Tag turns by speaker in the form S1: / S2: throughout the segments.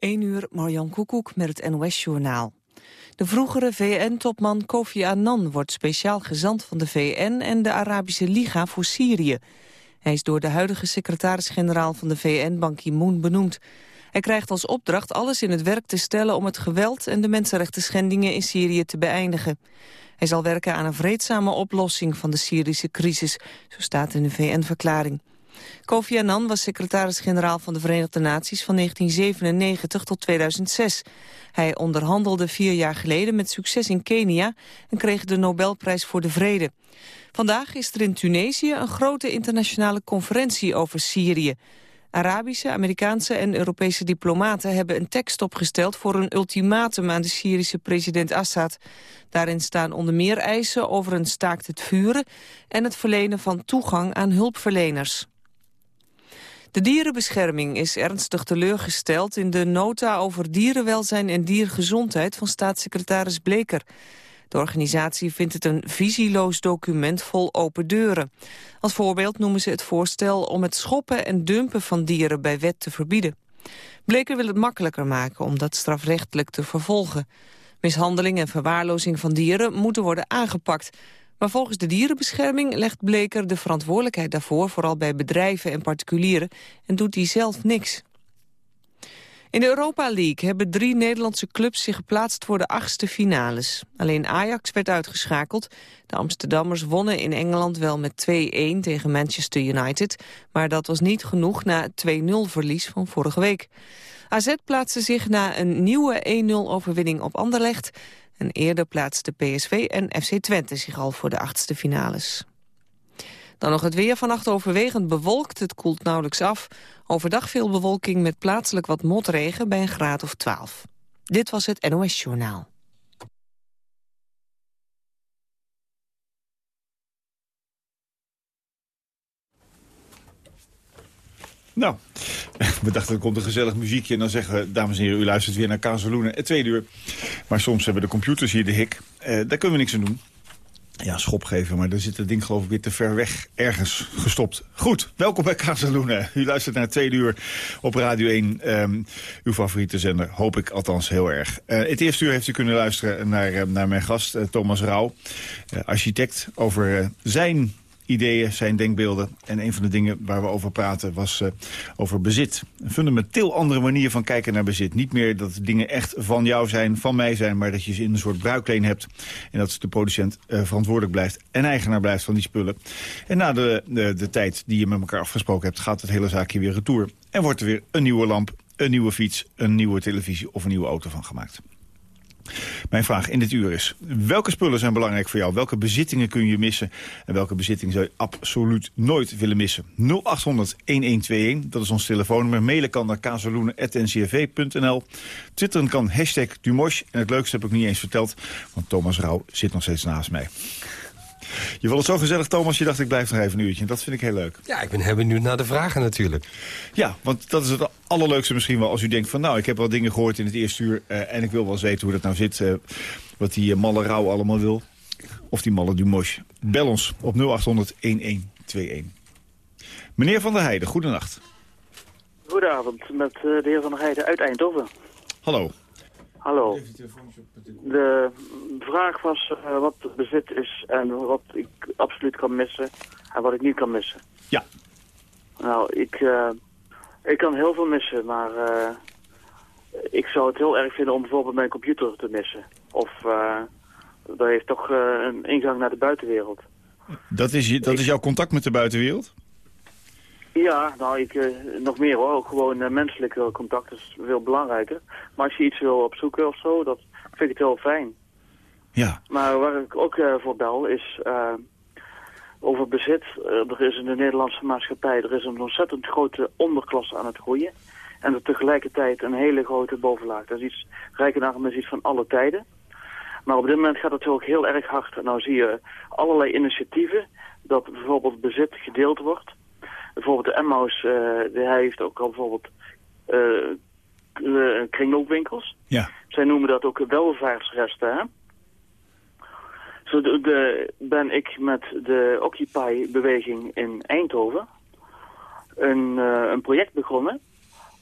S1: 1 uur, Marjan Koekoek met het NOS-journaal. De vroegere VN-topman Kofi Annan wordt speciaal gezant van de VN en de Arabische Liga voor Syrië. Hij is door de huidige secretaris-generaal van de VN, Ban Ki-moon, benoemd. Hij krijgt als opdracht alles in het werk te stellen om het geweld en de mensenrechten schendingen in Syrië te beëindigen. Hij zal werken aan een vreedzame oplossing van de Syrische crisis, zo staat in de VN-verklaring. Kofi Annan was secretaris-generaal van de Verenigde Naties van 1997 tot 2006. Hij onderhandelde vier jaar geleden met succes in Kenia en kreeg de Nobelprijs voor de Vrede. Vandaag is er in Tunesië een grote internationale conferentie over Syrië. Arabische, Amerikaanse en Europese diplomaten hebben een tekst opgesteld voor een ultimatum aan de Syrische president Assad. Daarin staan onder meer eisen over een staakt het vuren en het verlenen van toegang aan hulpverleners. De dierenbescherming is ernstig teleurgesteld in de nota over dierenwelzijn en diergezondheid van staatssecretaris Bleker. De organisatie vindt het een visieloos document vol open deuren. Als voorbeeld noemen ze het voorstel om het schoppen en dumpen van dieren bij wet te verbieden. Bleker wil het makkelijker maken om dat strafrechtelijk te vervolgen. Mishandeling en verwaarlozing van dieren moeten worden aangepakt. Maar volgens de dierenbescherming legt Bleker de verantwoordelijkheid daarvoor... vooral bij bedrijven en particulieren en doet hij zelf niks. In de Europa League hebben drie Nederlandse clubs zich geplaatst voor de achtste finales. Alleen Ajax werd uitgeschakeld. De Amsterdammers wonnen in Engeland wel met 2-1 tegen Manchester United. Maar dat was niet genoeg na het 2-0 verlies van vorige week. AZ plaatste zich na een nieuwe 1-0 overwinning op Anderlecht. En eerder plaatsten PSV en FC Twente zich al voor de achtste finales. Dan nog het weer. Vannacht overwegend bewolkt. Het koelt nauwelijks af. Overdag veel bewolking met plaatselijk wat motregen bij een graad of 12. Dit was het NOS Journaal.
S2: Nou, we dachten er komt een gezellig muziekje... en dan zeggen we, dames en heren, u luistert weer naar Kazeloenen, het tweede uur. Maar soms hebben de computers hier de hik. Uh, daar kunnen we niks aan doen. Ja, schop geven, maar dan zit het ding geloof ik weer te ver weg ergens gestopt. Goed, welkom bij Kazeloenen. U luistert naar het tweede uur op Radio 1. Um, ehm, uw favoriete zender, hoop ik althans heel erg. Uh, het eerste uur heeft u kunnen luisteren naar, uh, naar mijn gast Thomas Rauw. architect over zijn ideeën, zijn denkbeelden. En een van de dingen waar we over praten was uh, over bezit. Een fundamenteel andere manier van kijken naar bezit. Niet meer dat dingen echt van jou zijn, van mij zijn... maar dat je ze in een soort bruikleen hebt. En dat de producent uh, verantwoordelijk blijft en eigenaar blijft van die spullen. En na de, de, de tijd die je met elkaar afgesproken hebt... gaat het hele zaakje weer retour. En wordt er weer een nieuwe lamp, een nieuwe fiets, een nieuwe televisie of een nieuwe auto van gemaakt. Mijn vraag in dit uur is, welke spullen zijn belangrijk voor jou? Welke bezittingen kun je missen? En welke bezittingen zou je absoluut nooit willen missen? 0800-1121, dat is ons telefoonnummer. Mailen kan naar kazeloenen.ncrv.nl. Twitteren kan hashtag Dumosh. En het leukste heb ik niet eens verteld, want Thomas Rauw zit nog steeds naast mij. Je vond het zo gezellig, Thomas. Je dacht, ik blijf nog even een uurtje. En dat vind ik heel leuk.
S3: Ja, ik ben heel benieuwd naar de vragen natuurlijk.
S2: Ja, want dat is het allerleukste misschien wel. Als u denkt van, nou, ik heb wel dingen gehoord in het eerste uur... Uh, en ik wil wel eens weten hoe dat nou zit. Uh, wat die uh, malle rouw allemaal wil. Of die malle Dumosh. Bel ons op 0800-1121. Meneer Van der Heijden, goedenacht.
S4: Goedenavond, met de heer Van der Heijden uit Eindhoven.
S2: Hallo.
S4: Hallo. De vraag was uh, wat bezit is en wat ik absoluut kan missen en wat ik niet kan missen.
S2: Ja.
S4: Nou, ik, uh, ik kan heel veel missen, maar uh, ik zou het heel erg vinden om bijvoorbeeld mijn computer te missen. Of dat heeft toch een ingang naar de buitenwereld.
S2: Dat is, je, dat is jouw contact met de buitenwereld?
S4: Ja, nou, ik, uh, nog meer hoor. Ook gewoon uh, menselijk contact is veel belangrijker. Maar als je iets wil opzoeken of zo, dat vind ik het heel fijn.
S2: Ja.
S4: Maar waar ik ook uh, voor bel is over bezit. er is in de Nederlandse maatschappij er is een ontzettend grote onderklasse aan het groeien. En er tegelijkertijd een hele grote bovenlaag. Dat is iets, rijken is iets van alle tijden. Maar op dit moment gaat het ook heel erg hard. En nou zie je allerlei initiatieven dat bijvoorbeeld bezit gedeeld wordt bijvoorbeeld de Emmaus, uh, hij heeft ook al bijvoorbeeld uh, kringloopwinkels.
S2: Ja.
S4: Zij noemen dat ook welvaartsresten, hè? Zo de, ben ik met de Occupy-beweging in Eindhoven een, uh, een project begonnen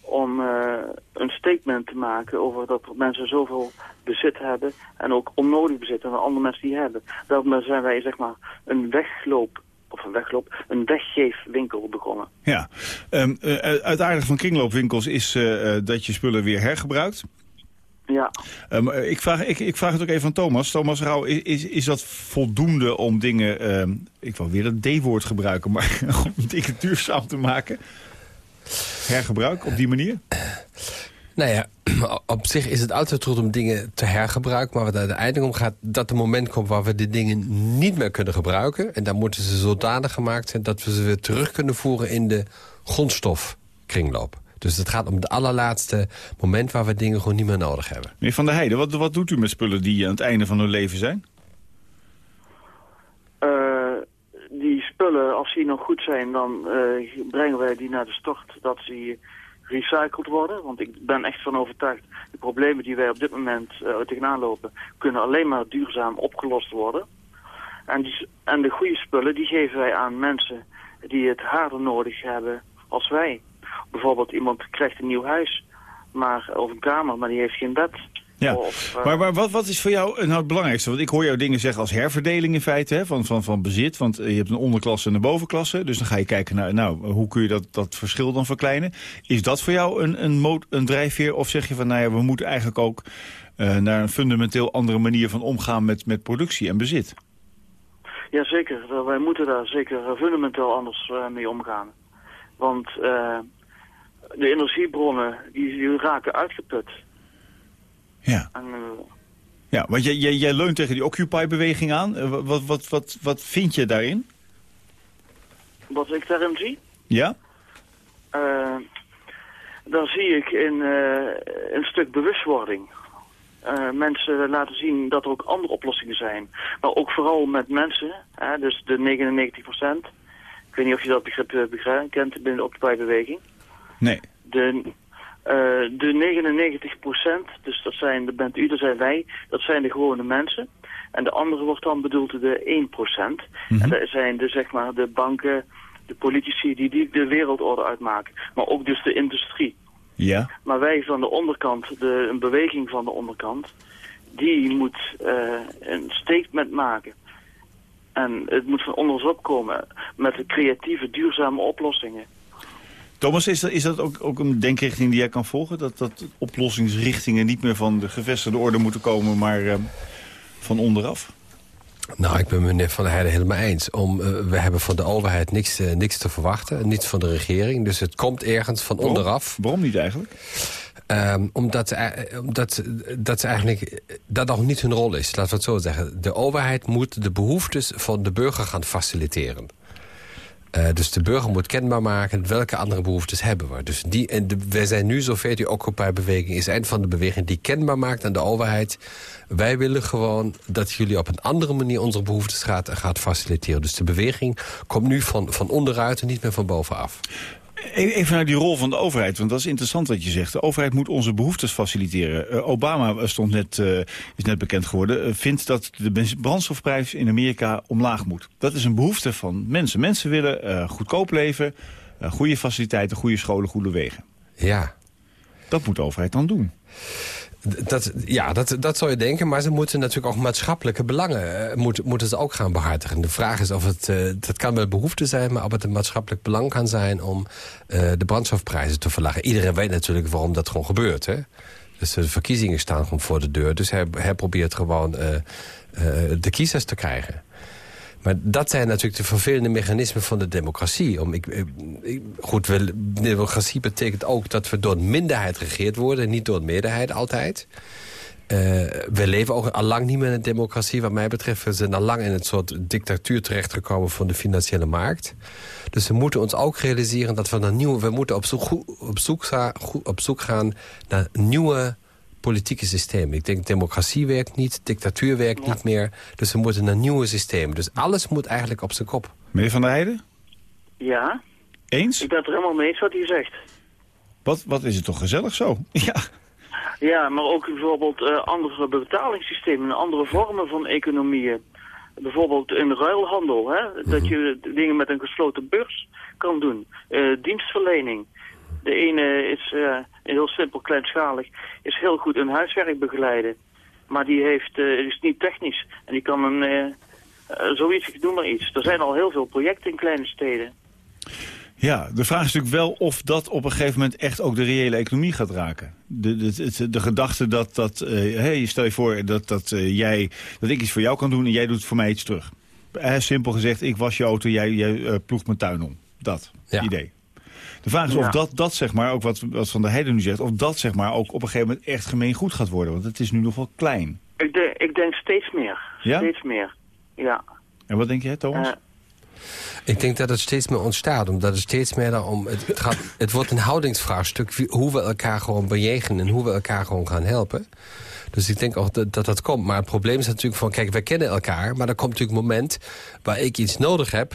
S4: om uh, een statement te maken over dat mensen zoveel bezit hebben en ook onnodig bezit en andere mensen die hebben. Daarom zijn wij zeg maar een wegloop of een wegloop, een weggeefwinkel begonnen.
S2: Ja, um, uh, van kringloopwinkels is uh, dat je spullen weer hergebruikt.
S4: Ja.
S2: Um, ik, vraag, ik, ik vraag het ook even aan Thomas. Thomas Rauw, is, is dat voldoende om dingen... Uh, ik wil weer het D-woord gebruiken, maar om dingen duurzaam te maken? Hergebruik op die manier?
S3: Nou ja, op zich is het altijd goed om dingen te hergebruiken. Maar wat er uiteindelijk om gaat, dat er moment komt waar we die dingen niet meer kunnen gebruiken. En dan moeten ze zodanig gemaakt zijn dat we ze weer terug kunnen voeren in de grondstofkringloop. Dus het gaat om het allerlaatste moment waar we dingen gewoon niet meer nodig hebben.
S2: Meneer Van der Heijden, wat, wat doet u met spullen die aan het einde van hun leven zijn?
S4: Uh, die spullen, als die nog goed zijn, dan uh, brengen wij die naar de stort dat ze recycled worden. Want ik ben echt van overtuigd, de problemen die wij op dit moment uh, tegenaan lopen, kunnen alleen maar duurzaam opgelost worden. En, en de goede spullen, die geven wij aan mensen die het harder nodig hebben als wij. Bijvoorbeeld iemand krijgt een nieuw huis maar, of een kamer, maar die heeft geen bed.
S2: Ja, eh, maar, maar wat, wat is voor jou nou het belangrijkste? Want ik hoor jou dingen zeggen als herverdeling in feite hè, van, van, van bezit. Want je hebt een onderklasse en een bovenklasse. Dus dan ga je kijken naar nou, hoe kun je dat, dat verschil dan verkleinen. Is dat voor jou een, een, een drijfveer? Of zeg je van nou ja, we moeten eigenlijk ook uh, naar een fundamenteel andere manier van omgaan met, met productie en bezit?
S4: Jazeker, wij moeten daar zeker fundamenteel anders mee omgaan. Want de energiebronnen die, die raken uitgeput.
S2: Ja. En, uh, ja, want jij, jij, jij leunt tegen die Occupy-beweging aan. Uh, wat, wat, wat, wat vind je daarin?
S4: Wat ik daarin zie?
S2: Ja?
S4: Uh, dan zie ik in een stuk bewustwording. mensen laten zien dat er ook andere oplossingen zijn. Maar ook vooral met mensen, hè, dus de 99 procent. Ik weet niet of je dat begrip, kent binnen de Occupy-beweging.
S2: Nee.
S4: De, de 99 procent, dus dat, zijn, dat bent u, dat zijn wij, dat zijn de gewone mensen. En de andere wordt dan bedoeld de 1 procent. Mm En dat zijn de, zeg maar, de banken, de politici die, die de wereldorde uitmaken. Maar ook dus de industrie.
S2: Ja.
S4: Maar wij van de onderkant, de, een beweging van de onderkant, die moet uh, een statement maken. En het moet van onderop komen met creatieve, duurzame oplossingen.
S2: Thomas, is dat, is dat ook, ook een denkrichting die jij kan volgen? Dat, dat oplossingsrichtingen niet meer van de gevestigde orde moeten komen, maar uh, van onderaf?
S3: Nou, ik ben meneer Van der Heijden helemaal eens. Om, uh, we hebben van de overheid niks, uh, niks te verwachten. Niet van de regering. Dus het komt ergens van
S2: Waarom?
S3: onderaf.
S2: Waarom niet eigenlijk?
S3: Um, omdat, omdat dat eigenlijk dat nog niet hun rol is. Laten we het zo zeggen. De overheid moet de behoeftes van de burger gaan faciliteren. Uh, dus de burger moet kenbaar maken welke andere behoeftes hebben we. Dus die, en de, wij zijn nu zover, die Occupy-beweging is een van de bewegingen die kenbaar maakt aan de overheid. Wij willen gewoon dat jullie op een andere manier onze behoeftes gaat, gaat faciliteren. Dus de beweging komt nu van, van onderuit en niet meer van bovenaf.
S2: Even naar die rol van de overheid, want dat is interessant wat je zegt. De overheid moet onze behoeftes faciliteren. Uh, Obama stond net, uh, is net bekend geworden, uh, vindt dat de brandstofprijs in Amerika omlaag moet. Dat is een behoefte van mensen. Mensen willen goedkoop leven, goede faciliteiten, goede scholen, goede wegen.
S3: Ja.
S2: Dat moet de overheid dan doen.
S3: Dat, ja, dat, dat zou je denken. Maar ze moeten natuurlijk ook maatschappelijke belangen... Uh, moet, moeten ze ook gaan behartigen. De vraag is of het... Uh, dat kan wel behoefte zijn... maar of het een maatschappelijk belang kan zijn... om uh, de brandstofprijzen te verlagen. Iedereen weet natuurlijk waarom dat gewoon gebeurt. Hè? Dus de verkiezingen staan gewoon voor de deur. Dus hij, hij probeert gewoon de kiezers te krijgen. Maar dat zijn natuurlijk de vervelende mechanismen van de democratie. Om, ik, goed, democratie betekent ook dat we door een minderheid geregeerd worden... niet door een meerderheid altijd. Uh, we leven ook al lang niet meer in een democratie. Wat mij betreft we zijn al lang in een soort dictatuur terechtgekomen van de financiële markt. Dus we moeten ons ook realiseren dat we naar nieuwe... We moeten op zoek, op zoek, op zoek gaan naar nieuwe politieke systeem. Ik denk democratie werkt niet, dictatuur werkt niet meer. Dus we moeten naar nieuwe systemen. Dus alles moet eigenlijk op zijn kop.
S2: Meneer Van der Heijden?
S4: Ja.
S2: Eens?
S4: Ik ben het er helemaal mee eens wat u zegt.
S2: Wat, wat is het toch gezellig zo? Ja.
S4: Ja, maar ook bijvoorbeeld uh, andere betalingssystemen, andere vormen van economieën. Bijvoorbeeld in ruilhandel, hè? dat mhm. je dingen met een gesloten beurs kan doen. Uh, dienstverlening. De ene is uh, heel simpel, kleinschalig, is heel goed een huiswerk begeleiden. Maar die heeft, uh, is niet technisch. En die kan een, uh, zoiets, ik noem maar iets. Er zijn al heel veel projecten in kleine steden.
S2: Ja, de vraag is natuurlijk wel of dat op een gegeven moment echt ook de reële economie gaat raken. De, de, de, gedachte dat, dat uh, hey, stel je voor dat, dat, uh, jij, dat ik iets voor jou kan doen en jij doet voor mij iets terug. Uh, simpel gezegd, ik was je auto, jij, jij ploegt mijn tuin om. Dat ja. idee. De vraag is ja. of dat, dat zeg maar, ook wat, wat Van der Heijden nu zegt... of dat zeg maar ook op een gegeven moment echt gemeen goed gaat worden. Want het is nu nog wel klein.
S4: Ik, de, ik denk steeds meer.
S2: Ja?
S4: Steeds meer, ja.
S2: En wat denk jij, Thomas?
S3: Ik denk dat het steeds meer ontstaat. Omdat het steeds meer daarom... Het, het, gaat, het wordt een houdingsvraagstuk hoe we elkaar gewoon bejegenen... en hoe we elkaar gewoon gaan helpen. Dus ik denk ook dat, dat dat komt. Maar het probleem is natuurlijk van... Kijk, wij kennen elkaar. Maar er komt natuurlijk een moment waar ik iets nodig heb...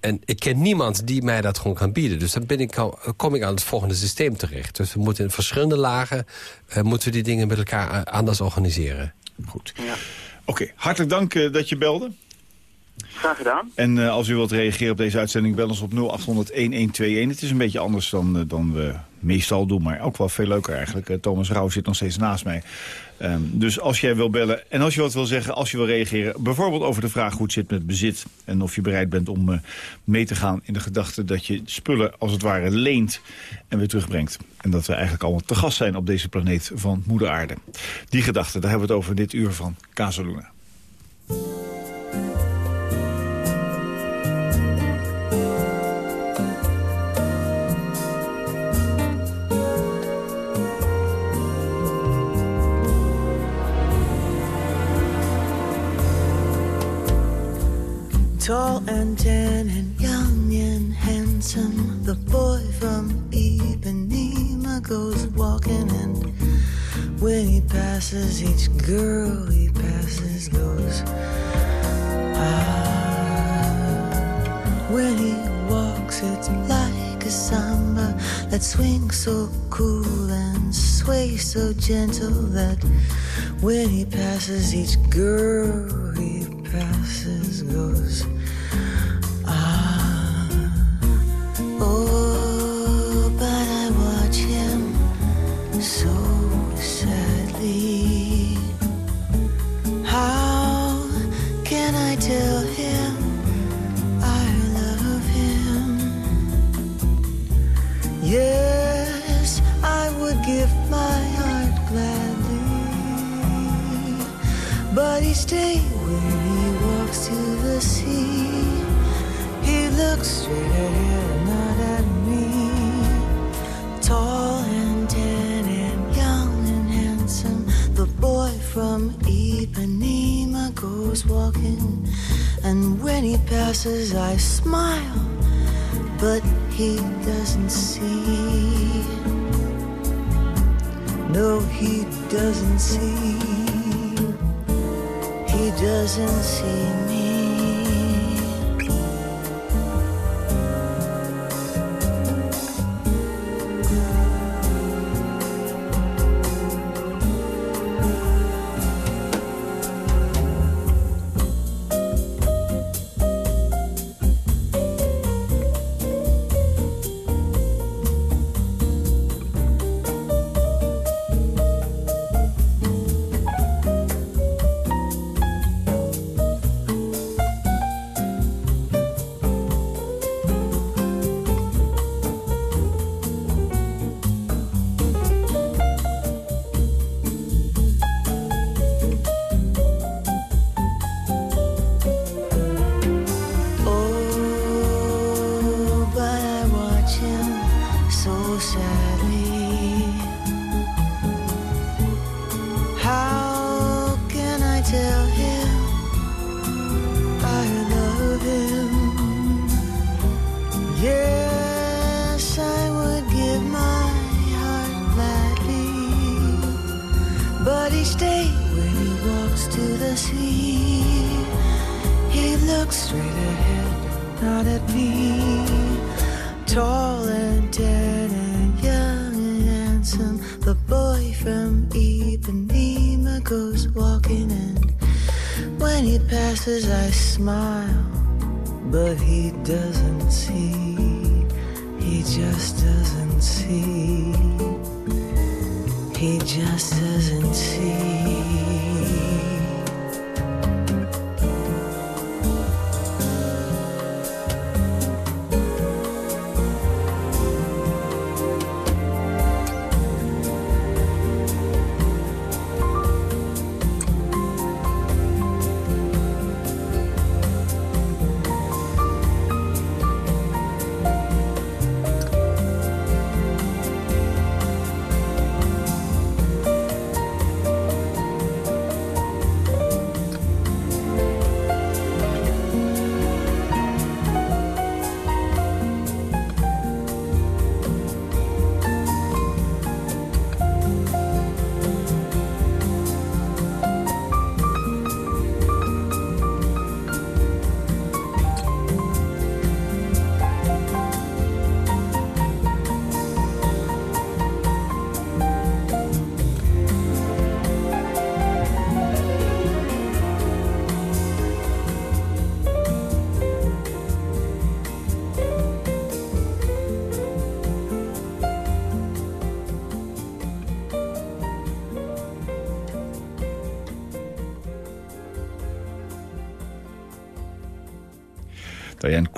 S3: En ik ken niemand die mij dat gewoon kan bieden. Dus dan ben ik kom ik aan het volgende systeem terecht. Dus we moeten in verschillende lagen... Uh, moeten we die dingen met elkaar anders organiseren.
S2: Goed. Ja. Oké, hartelijk dank uh, dat je belde.
S4: Graag gedaan.
S2: En uh, als u wilt reageren op deze uitzending, bel ons op 0800 1121. Het is een beetje anders dan, uh, dan we meestal doen, maar ook wel veel leuker eigenlijk. Uh, Thomas Rauw zit nog steeds naast mij. Um, dus als jij wil bellen en als je wat wil zeggen, als je wil reageren... bijvoorbeeld over de vraag hoe het zit met bezit... en of je bereid bent om mee te gaan in de gedachte dat je spullen als het ware leent... en weer terugbrengt. En dat we eigenlijk allemaal te gast zijn op deze planeet van moeder aarde. Die gedachte, daar hebben we het over dit uur van Casaluna.
S5: Tall and tan and young and handsome, the boy from Ipanema goes walking, and when he passes, each girl he passes goes. Ah, when he walks, it's like a samba that swings so cool and sways so gentle that when he passes, each girl he passes goes. Stays when he walks to the sea. He looks straight ahead, not at me. Tall and tan and young and handsome, the boy from Ipanema goes walking. And when he passes, I smile, but he doesn't see. No, he doesn't see doesn't seem He just doesn't see.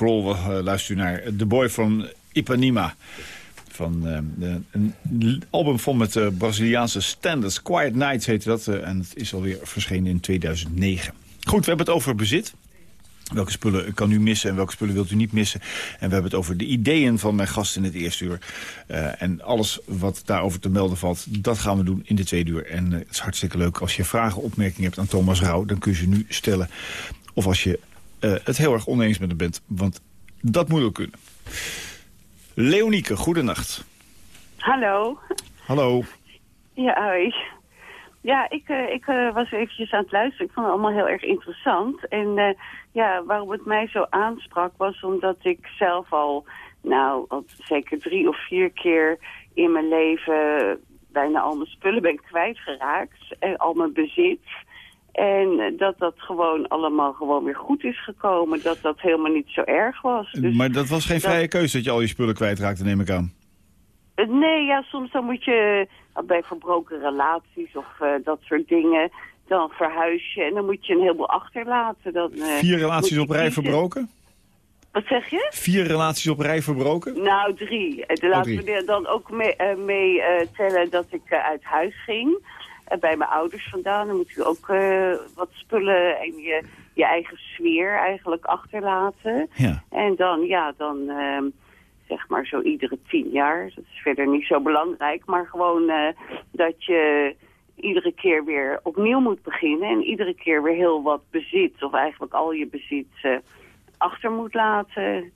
S2: Diane Kroll, we uh, luisteren naar The Boy from Ipanema. Van de, een album vol met uh, Braziliaanse standards. Quiet Nights heette dat. En het is alweer verschenen in 2009. Goed, we hebben het over bezit. Welke spullen kan u missen en welke spullen wilt u niet missen? En we hebben het over de ideeën van mijn gast in het eerste uur. En alles wat daarover te melden valt, dat gaan we doen in de tweede uur. En het is hartstikke leuk als je vragen, opmerkingen hebt aan Thomas Rauw. Dan kun je ze nu stellen. Of als je uh, het heel erg oneens met hem bent. Want dat moet ook kunnen. Leonieke, goedenacht.
S6: Hallo.
S2: Hallo.
S6: Ja, hoi. Ja, ik, uh, ik uh, was eventjes aan het luisteren. Ik vond het allemaal heel erg interessant. En ja, waarom het mij zo aansprak was omdat ik zelf al, nou, al zeker drie of vier keer in mijn leven bijna al mijn spullen ben kwijtgeraakt. En al mijn bezit. En dat dat gewoon allemaal gewoon weer goed is gekomen. Dat dat helemaal niet zo erg was.
S2: Dus maar dat was geen vrije dat... keuze dat je al je spullen kwijtraakte, neem ik aan.
S6: Nee, ja, soms dan moet je bij verbroken relaties of uh, dat soort dingen... dan verhuis je en dan moet je een heleboel achterlaten. Dan, uh,
S2: Vier relaties op rij verbroken?
S6: Wat zeg je?
S2: Vier relaties op rij verbroken?
S6: Nou, drie. De laten we dan ook mee, uh, mee tellen dat ik uit huis ging. Bij mijn ouders vandaan. Dan moet je ook wat spullen en je, je eigen sfeer eigenlijk achterlaten.
S2: Ja.
S6: En dan, ja, dan ehm, zeg maar zo iedere tien jaar. Dat is verder niet zo belangrijk. Maar gewoon dat je iedere keer weer opnieuw moet beginnen. En iedere keer weer heel wat bezit. Of eigenlijk al je bezit achter moet laten.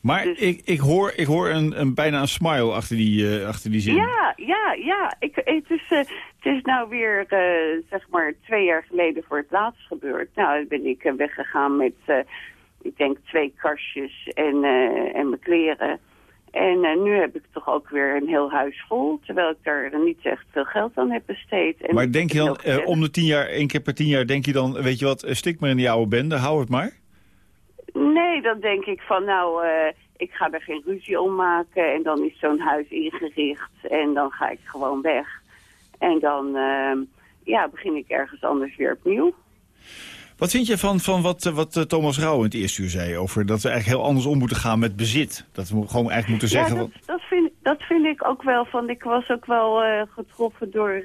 S2: Maar dus... ik, ik hoor, ik hoor een, een, bijna een smile achter die, uh, achter die zin.
S6: Ja, ja, ja. Ik, het, is, uh, het is nou weer, uh, zeg maar, twee jaar geleden voor het laatst gebeurd. Nou, ben ik weggegaan met, ik denk, twee kastjes en, en mijn kleren. En nu heb ik toch ook weer een heel huis vol, terwijl ik daar niet echt veel geld aan heb besteed. En
S2: maar denk je dan, om de tien jaar, één keer per tien jaar, denk je dan, weet je wat, stik maar in die oude bende, hou het maar?
S6: Nee, dan denk ik van nou, uh, ik ga er geen ruzie om maken en dan is zo'n huis ingericht en dan ga ik gewoon weg. En dan uh, ja, begin ik ergens anders weer opnieuw.
S2: Wat vind je van, van wat, wat Thomas Rauw in het eerste uur zei over dat we eigenlijk heel anders om moeten gaan met bezit? Dat we gewoon eigenlijk moeten zeggen...
S6: Ja, dat, dat, vind, dat vind ik ook wel. Van, ik was ook wel uh, getroffen door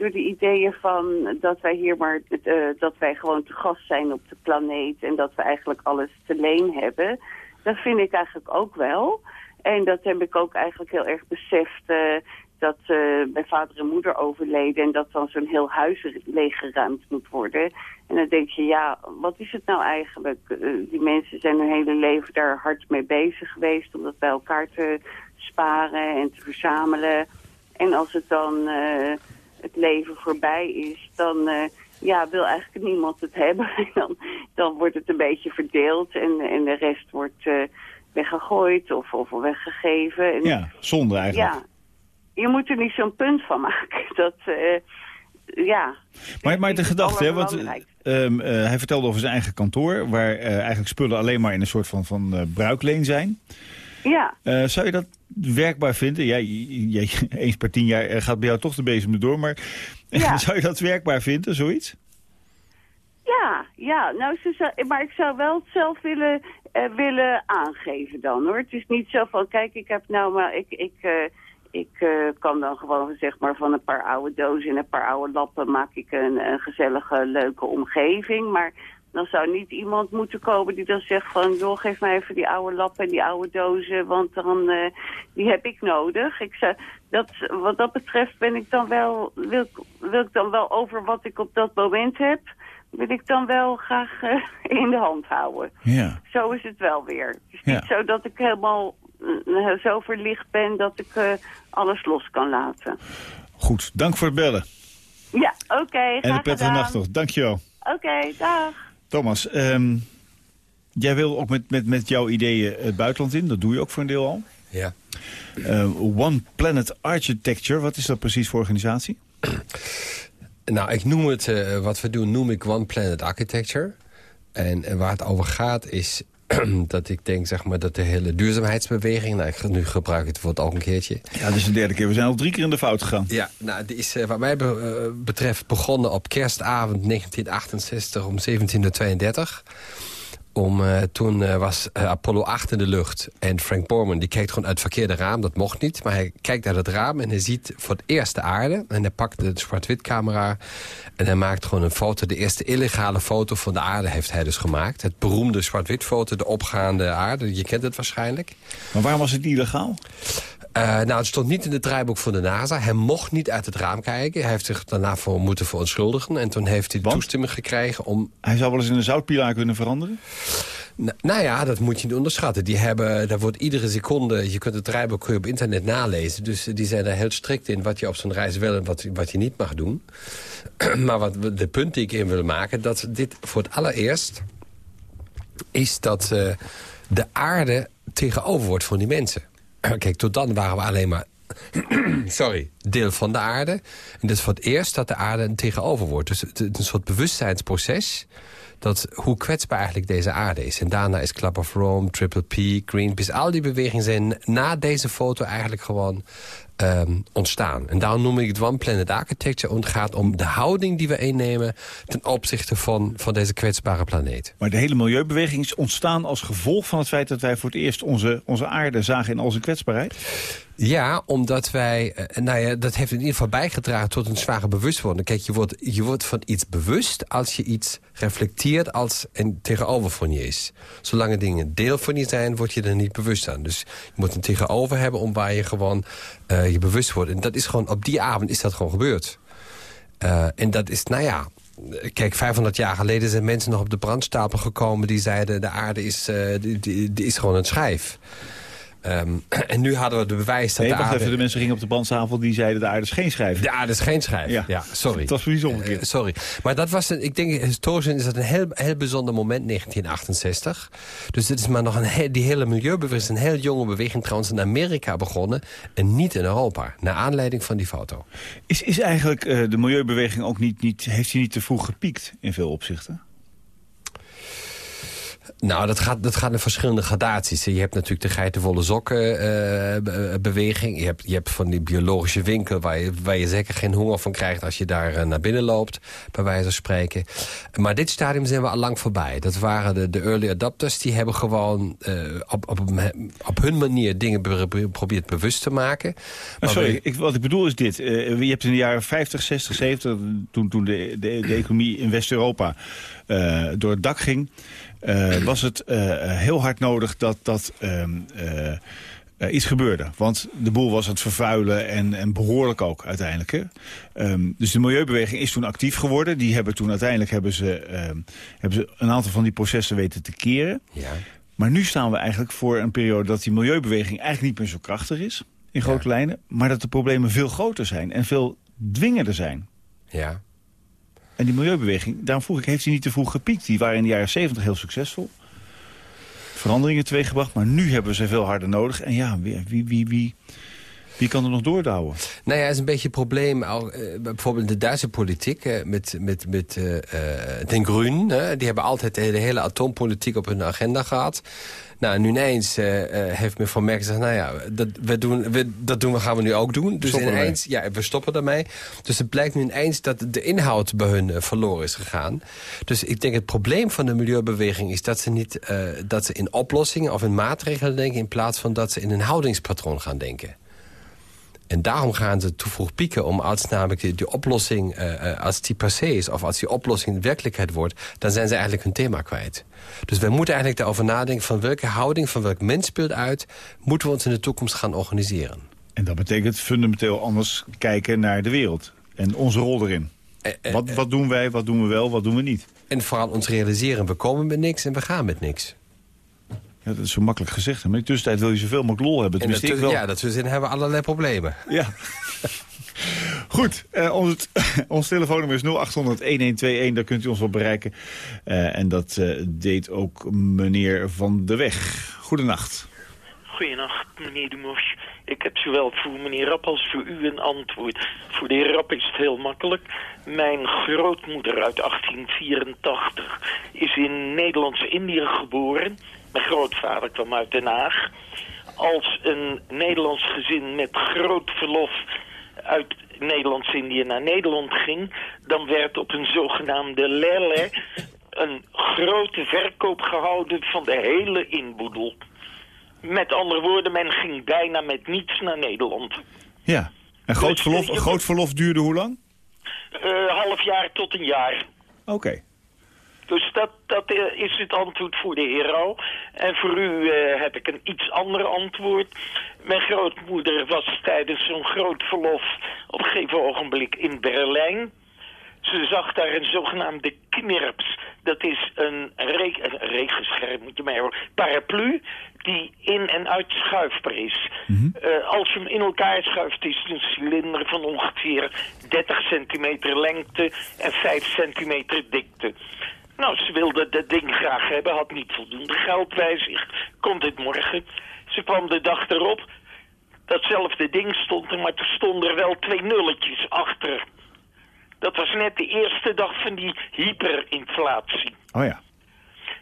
S6: door de ideeën van dat wij hier maar uh, dat wij gewoon te gast zijn op de planeet en dat we eigenlijk alles te leen hebben. Dat vind ik eigenlijk ook wel. En dat heb ik ook eigenlijk heel erg beseft uh, dat uh, mijn vader en moeder overleden en dat dan zo'n heel huis leeggeruimd moet worden. En dan denk je, ja, wat is het nou eigenlijk? die mensen zijn hun hele leven daar hard mee bezig geweest om dat bij elkaar te sparen en te verzamelen. En als het dan het leven voorbij is, dan uh, ja, wil eigenlijk niemand het hebben. dan, dan wordt het een beetje verdeeld en, en de rest wordt uh, weggegooid of, of weggegeven. En,
S2: ja, zonde eigenlijk.
S6: Ja, je moet er niet zo'n punt van maken. Dat, uh, ja.
S2: Maar, maar de gedachte, hè, want um, hij vertelde over zijn eigen kantoor... waar eigenlijk spullen alleen maar in een soort van, van bruikleen zijn...
S6: Ja,
S2: Eh, zou je dat werkbaar vinden? Jij, jij, eens per tien jaar eh, gaat bij jou toch de bezem erdoor, maar
S6: Ja.
S2: zou je dat werkbaar vinden, zoiets?
S6: ja, ja. Nou, ze maar ik zou wel het zelf willen, eh, willen aangeven dan, hoor. Het is niet zo van, kijk, ik heb nou maar... Ik, ik, ik kan dan gewoon zeg maar van een paar oude dozen en een paar oude lappen maak ik een, een gezellige, leuke omgeving. Maar dan zou niet iemand moeten komen die dan zegt van, joh, geef mij even die oude lappen en die oude dozen, want dan, eh, die heb ik nodig. Ik zou, dat, wat dat betreft ben ik dan wel, wil, ik- wil ik dan wel over wat ik op dat moment heb, wil ik dan wel graag eh, in de hand houden.
S2: Ja.
S6: Zo is het wel weer. Het is
S2: Ja.
S6: niet zo dat ik helemaal eh, zo verlicht ben dat ik alles los kan laten.
S2: Goed, dank voor het bellen.
S6: Ja, oké,
S2: En een prettige nacht nog. Dankjewel.
S6: Oké, dag.
S2: Thomas, ehm, jij wil ook met, met, met jouw ideeën het buitenland in. Dat doe je ook voor een deel al.
S3: Ja.
S2: Eh, One Planet Architecture, wat is dat precies voor organisatie?
S3: Nou, ik noem het, eh, wat we doen, noem ik One Planet Architecture. En, en waar het over gaat is dat ik denk zeg maar, dat de hele duurzaamheidsbeweging... Nou, ik, nu gebruik ik het woord ook een keertje.
S2: Ja, is de derde keer. We zijn al drie keer in de fout gegaan.
S3: Ja, nou, die is eh, wat mij eh, betreft begonnen op kerstavond 1968 om 17.32 Om, eh, toen eh, was eh, Apollo 8 in de lucht. En Frank Borman die kijkt gewoon uit het verkeerde raam. Dat mocht niet. Maar hij kijkt uit het raam en hij ziet voor het eerst de aarde. En hij pakt de zwart-wit camera. En hij maakt gewoon een foto. De eerste illegale foto van de aarde heeft hij dus gemaakt. Het beroemde zwart-wit foto. De opgaande aarde. Je kent het waarschijnlijk.
S2: Maar waarom was het illegaal?
S3: Eh, nou, het stond niet in het draaiboek van de NASA. Hij mocht niet uit het raam kijken. Hij heeft zich daarna voor moeten verontschuldigen. En toen heeft hij
S2: Want?
S3: toestemming gekregen om...
S2: Hij zou wel eens in een zoutpilaar kunnen veranderen?
S3: Nou, nou ja, dat moet je niet onderschatten. Die hebben, daar wordt iedere seconde... Je kunt het draaiboek kun je op internet nalezen. Dus die zijn er heel strikt in wat je op zo'n reis wel en wat, wat je niet mag doen. maar wat, de punt die ik in wil maken... dat dit voor het allereerst is dat eh, de aarde tegenover wordt van die mensen. Kijk, tot dan waren we alleen maar sorry, deel van de aarde. En dat is voor het eerst dat de aarde een tegenover wordt. Dus het een soort bewustzijnsproces... dat hoe kwetsbaar eigenlijk deze aarde is. En daarna is Club of Rome, Triple P, Greenpeace... al die bewegingen zijn na deze foto eigenlijk gewoon ehm, ontstaan. En daarom noem ik het One Planet Architecture... het gaat om de houding die we innemen... ten opzichte van, van deze kwetsbare planeet.
S2: Maar de hele milieubeweging is ontstaan als gevolg van het feit... dat wij voor het eerst onze, onze aarde zagen in al zijn kwetsbaarheid?
S3: Ja, omdat wij... eh, nou ja, dat heeft in ieder geval bijgedragen tot een zware bewustwording. Kijk, je wordt, je wordt van iets bewust als je iets reflecteert als een tegenover van je is. Zolang dingen deel van je zijn, word je er niet bewust aan. Dus je moet een tegenover hebben om waar je gewoon eh, je bewust wordt. En dat is gewoon, op die avond is dat gewoon gebeurd. Eh, en dat is, nou ja... Kijk, 500 jaar geleden zijn mensen nog op de brandstapel gekomen... die zeiden, de aarde is, eh, die is gewoon een schijf. Ehm, en nu hadden we de bewijs dat
S2: Nee,
S3: de aarde...
S2: even. De mensen gingen op de brandtafel die zeiden de aarde is geen schrijver.
S3: De aarde is geen schijf.
S2: Ja.
S3: Ja, sorry.
S2: Het was precies omgekeerd.
S3: Eh, sorry. Maar dat was, een, ik denk, historisch is dat een heel, heel bijzonder moment, 1968. Dus dit is maar nog een heel, die hele milieubeweging is een heel jonge beweging trouwens in Amerika begonnen. En niet in Europa, naar aanleiding van die foto.
S2: Is, is eigenlijk eh, de milieubeweging ook niet, niet... Heeft hij niet te vroeg gepiekt in veel opzichten?
S3: Nou, dat gaat, dat gaat in verschillende gradaties. Je hebt natuurlijk de geitenwolle sokken eh, be- beweging. Je hebt, je hebt van die biologische winkel waar je, waar je zeker geen honger van krijgt... als je daar eh, naar binnen loopt, bij wijze van spreken. Maar dit stadium zijn we al lang voorbij. Dat waren de, de early adopters. Die hebben gewoon eh, op, op, op hun manier dingen be- be- geprobeerd bewust te maken.
S2: Maar sorry, ik, wat ik bedoel is dit. Eh, je hebt in de jaren 50, 60, 70... toen, toen de, de, de economie in West-Europa eh, door het dak ging... eh, was het eh, heel hard nodig dat, dat ehm, eh, iets gebeurde. Want de boel was aan het vervuilen en, en behoorlijk ook uiteindelijk. Hè? Ehm, dus de milieubeweging is toen actief geworden. Die hebben toen uiteindelijk hebben ze, ehm, hebben ze een aantal van die processen weten te keren.
S3: ja.
S2: Maar nu staan we eigenlijk voor een periode dat die milieubeweging eigenlijk niet meer zo krachtig is. In grote lijnen. Maar dat de problemen veel groter zijn en veel dwingender zijn.
S3: ja.
S2: En die milieubeweging, daarom vroeg ik, heeft hij niet te vroeg gepiekt? Die waren in de jaren 70 heel succesvol. Veranderingen teweeggebracht, maar nu hebben ze veel harder nodig. En ja, wie, wie, wie, wie, kan er nog doordouwen?
S3: Nou ja, het is een beetje een probleem. Al, eh, bijvoorbeeld de Duitse politiek eh, met, met, met eh, Den Groenen. die hebben altijd de hele atoompolitiek op hun agenda gehad. Nou, nu ineens heeft men van Merkel gezegd... nou ja, dat, we doen, we, dat doen we, gaan we nu ook doen. Dus ineens, ja, we stoppen daarmee. Dus het blijkt nu ineens dat de inhoud bij hun verloren is gegaan. Dus ik denk het probleem van de milieubeweging is dat ze niet dat ze in oplossingen of in maatregelen denken... in plaats van dat ze in een houdingspatroon gaan denken. En daarom gaan ze toevoeg pieken om als namelijk die, die oplossing, eh, eh, als die passé is... of als die oplossing werkelijkheid wordt, dan zijn ze eigenlijk hun thema kwijt. Dus we moeten eigenlijk daarover nadenken van welke houding, van welk mensbeeld uit... moeten we ons in de toekomst gaan organiseren.
S2: En dat betekent fundamenteel anders kijken naar de wereld. En onze rol erin.
S3: Eh, eh,
S2: Wat, wat doen wij, wat doen we wel, wat doen we niet?
S3: En vooral ons realiseren, we komen met niks en we gaan met niks.
S2: Ja, dat is zo makkelijk gezegd. hè. Maar in de tussentijd wil je zoveel mogelijk lol hebben.
S3: En
S2: Tenminste, ik
S3: dat,
S2: wel.
S3: ja, hebben we allerlei problemen.
S2: Ja. Goed, eh, ons, ons telefoonnummer is 0800-1121. Daar kunt u ons wel bereiken. Eh, en dat eh, deed ook meneer Van de Weg. Goedenacht.
S7: Goedenacht, meneer de Mos. Ik heb zowel voor meneer Rapp als voor u een antwoord. Voor de heer Rapp is het heel makkelijk. Mijn grootmoeder uit 1884 is in Nederlands-Indië geboren. Mijn grootvader kwam uit Den Haag. Als een Nederlands gezin met groot verlof uit Nederlands-Indië naar Nederland ging... dan werd op een zogenaamde lelle een grote verkoop gehouden van de hele inboedel. Met andere woorden, men ging bijna met niets naar Nederland.
S2: Ja. En groot
S7: Dus,
S2: verlof, groot verlof duurde hoe lang?
S7: Eh, half jaar tot een jaar.
S2: Oké.
S7: Dus dat, dat is het antwoord voor de heer Rauw. En voor u eh, heb ik een iets ander antwoord. Mijn grootmoeder was tijdens zo'n groot verlof op een gegeven ogenblik in Berlijn. Ze zag daar een zogenaamde knirps. Dat is een, re een regenscherm, moet je mij horen. Paraplu die in- en uitschuifbaar is. Eh, als je hem in elkaar schuift, is het een cilinder van ongeveer 30 centimeter lengte en 5 centimeter dikte. Nou, ze wilde dat ding graag hebben, had niet voldoende geld bij zich. Komt het morgen. Ze kwam de dag erop. Datzelfde ding stond er, maar er stonden er wel twee nulletjes achter. Dat was net de eerste dag van die hyperinflatie.
S2: Oh ja.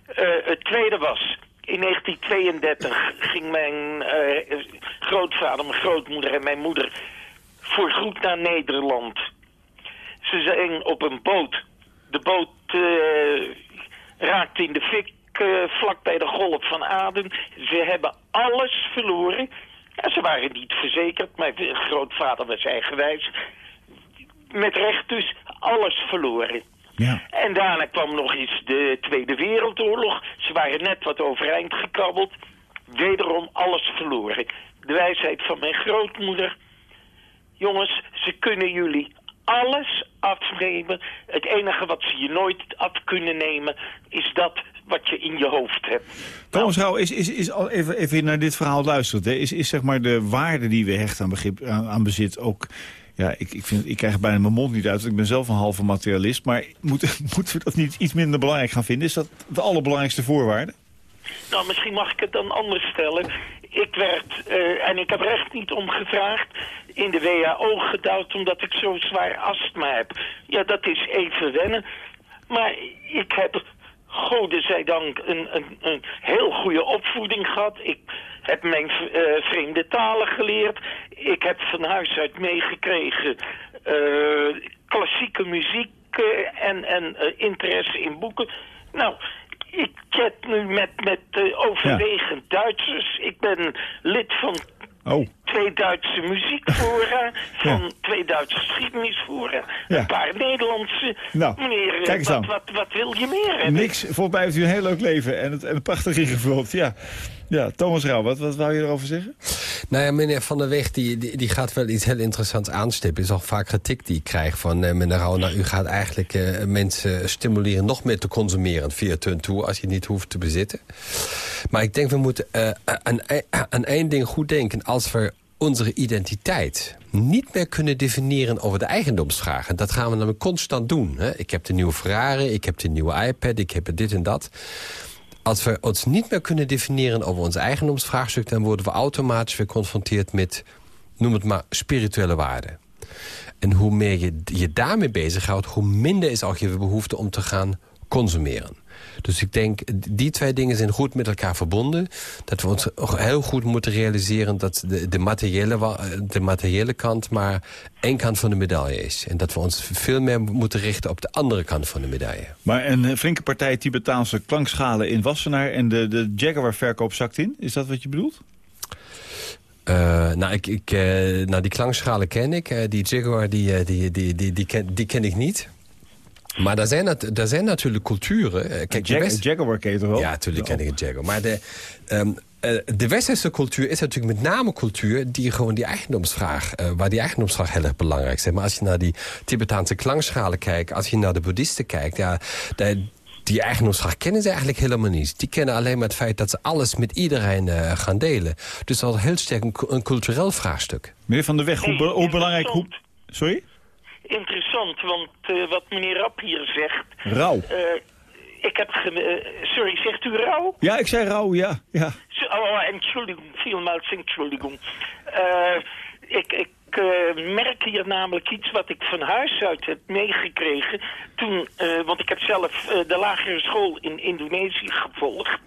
S7: Eh, het tweede was, in 1932 ging mijn eh, grootvader, mijn grootmoeder en mijn moeder voorgoed naar Nederland. Ze zijn op een boot. De boot eh, raakte in de fik eh, vlak bij de golf van Aden. Ze hebben alles verloren. Ja, ze waren niet verzekerd. Mijn grootvader was eigenwijs. Met recht dus alles verloren.
S2: Ja.
S7: En daarna kwam nog eens de Tweede Wereldoorlog. Ze waren net wat overeind gekrabbeld. Wederom alles verloren. De wijsheid van mijn grootmoeder. Jongens, ze kunnen jullie alles afnemen. Het enige wat ze je nooit af kunnen nemen... is dat wat je in je hoofd hebt.
S2: Thomas Rauw, is, is, is al even, even naar dit verhaal luisteren. Is, is zeg maar de waarde die we hechten aan, begrip, aan, bezit ook... Ja, ik, ik, vind, ik krijg bijna mijn mond niet uit. want Ik ben zelf een halve materialist. Maar moeten moeten we dat niet iets minder belangrijk gaan vinden? Is dat de allerbelangrijkste voorwaarde?
S7: Nou, misschien mag ik het dan anders stellen. Ik werd, eh, en ik heb er echt niet om gevraagd, in de WHO gedouwd omdat ik zo zwaar astma heb. Ja, dat is even wennen. Maar ik heb, godenzijdank, een, een, een heel goede opvoeding gehad. Ik heb mijn eh, vreemde talen geleerd. Ik heb van huis uit meegekregen eh, klassieke muziek en, en interesse in boeken. Nou, ik chat nu met, met eh, overwegend Duitsers. Ik ben lid van
S2: Oh,
S7: twee Duitse muziekfora, van twee Duitse geschiedenisfora,
S2: Ja.
S7: een paar Nederlandse.
S2: Nou,
S7: Meneer, eh,
S2: kijk eens
S7: wat,
S2: aan.
S7: wat, wat wil je meer hebben?
S2: niks. Volgens mij heeft u een heel leuk leven en het, en het prachtig ingevuld. Ja, ja Thomas Rauw, wat, wat wou je erover zeggen?
S3: Nou ja, meneer Van der Weg die, die, gaat wel iets heel interessants aanstippen. is al vaak kritiek die ik krijg van eh, meneer Rauw... nou, u gaat eigenlijk eh, mensen stimuleren nog meer te consumeren via Turn Tour... als je het niet hoeft te bezitten. Maar ik denk we moeten eh, aan, aan één ding goed denken. Als we onze identiteit niet meer kunnen definiëren over de eigendomsvragen... dat gaan we namelijk constant doen. Hè? Ik heb de nieuwe Ferrari, ik heb de nieuwe iPad, ik heb dit en dat als we ons niet meer kunnen definiëren over ons eigendomsvraagstuk... dan worden we automatisch weer geconfronteerd met noem het maar, spirituele waarden. En hoe meer je je daarmee bezighoudt... hoe minder is ook je behoefte om te gaan consumeren. Dus ik denk, die twee dingen zijn goed met elkaar verbonden. Dat we ons ook heel goed moeten realiseren... dat de, de, materiële, de materiële kant maar één kant van de medaille is. En dat we ons veel meer moeten richten op de andere kant van de medaille.
S2: Maar een eh, flinke partij Tibetaanse klankschalen in Wassenaar... en de, de Jaguar-verkoop zakt in. Is dat wat je bedoelt?
S3: Eh, nou, ik, ik, eh, nou, die klankschalen ken ik. Die Jaguar, die, die, die, die, die, ken, die ken ik niet. Maar daar zijn, daar zijn natuurlijk culturen. Eh, Kijk, de
S2: Jag-
S3: West-
S2: Jaguar ken je toch wel?
S3: Ja, natuurlijk ken ik het Jaguar. Maar de, ehm, eh, de westerse cultuur is natuurlijk met name cultuur... die gewoon die eigendomsvraag, eh, waar die eigendomsvraag heel erg belangrijk is. Maar als je naar die Tibetaanse klankschalen kijkt... als je naar de boeddhisten kijkt... Ja, de- die eigendomsvraag kennen ze eigenlijk helemaal niet. Die kennen alleen maar het feit dat ze alles met iedereen eh, gaan delen. Dus dat is heel sterk een, cu- een cultureel vraagstuk.
S2: Meneer Van der Weg, hoe, be- hoe belangrijk... Hoe, sorry?
S7: Interessant, want eh, wat meneer Rapp hier zegt...
S2: Rauw.
S7: eh, ik heb... eh, sorry, zegt u rouw?
S2: Ja, ik zei rauw, ja. ja.
S7: Zo- Oh, Entschuldigung, vielmaals Entschuldigung. Ik ik eh, merk hier namelijk iets wat ik van huis uit heb meegekregen. Toen, want ik heb zelf de lagere school in Indonesië gevolgd.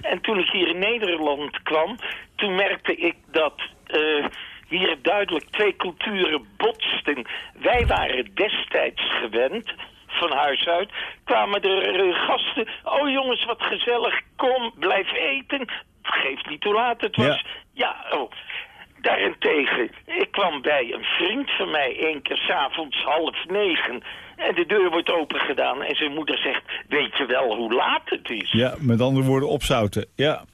S7: En toen ik hier in Nederland kwam, toen merkte ik dat... hier duidelijk twee culturen botsten. Wij waren destijds gewend van huis uit, kwamen er gasten. Oh jongens, wat gezellig, kom, blijf eten. Geef niet hoe laat het was. Ja, oh. Daarentegen, ik kwam bij een vriend van mij één keer s'avonds half negen. En de deur wordt opengedaan en zijn moeder zegt, weet je wel hoe laat het is?
S2: Ja, met andere woorden opzouten. Ja,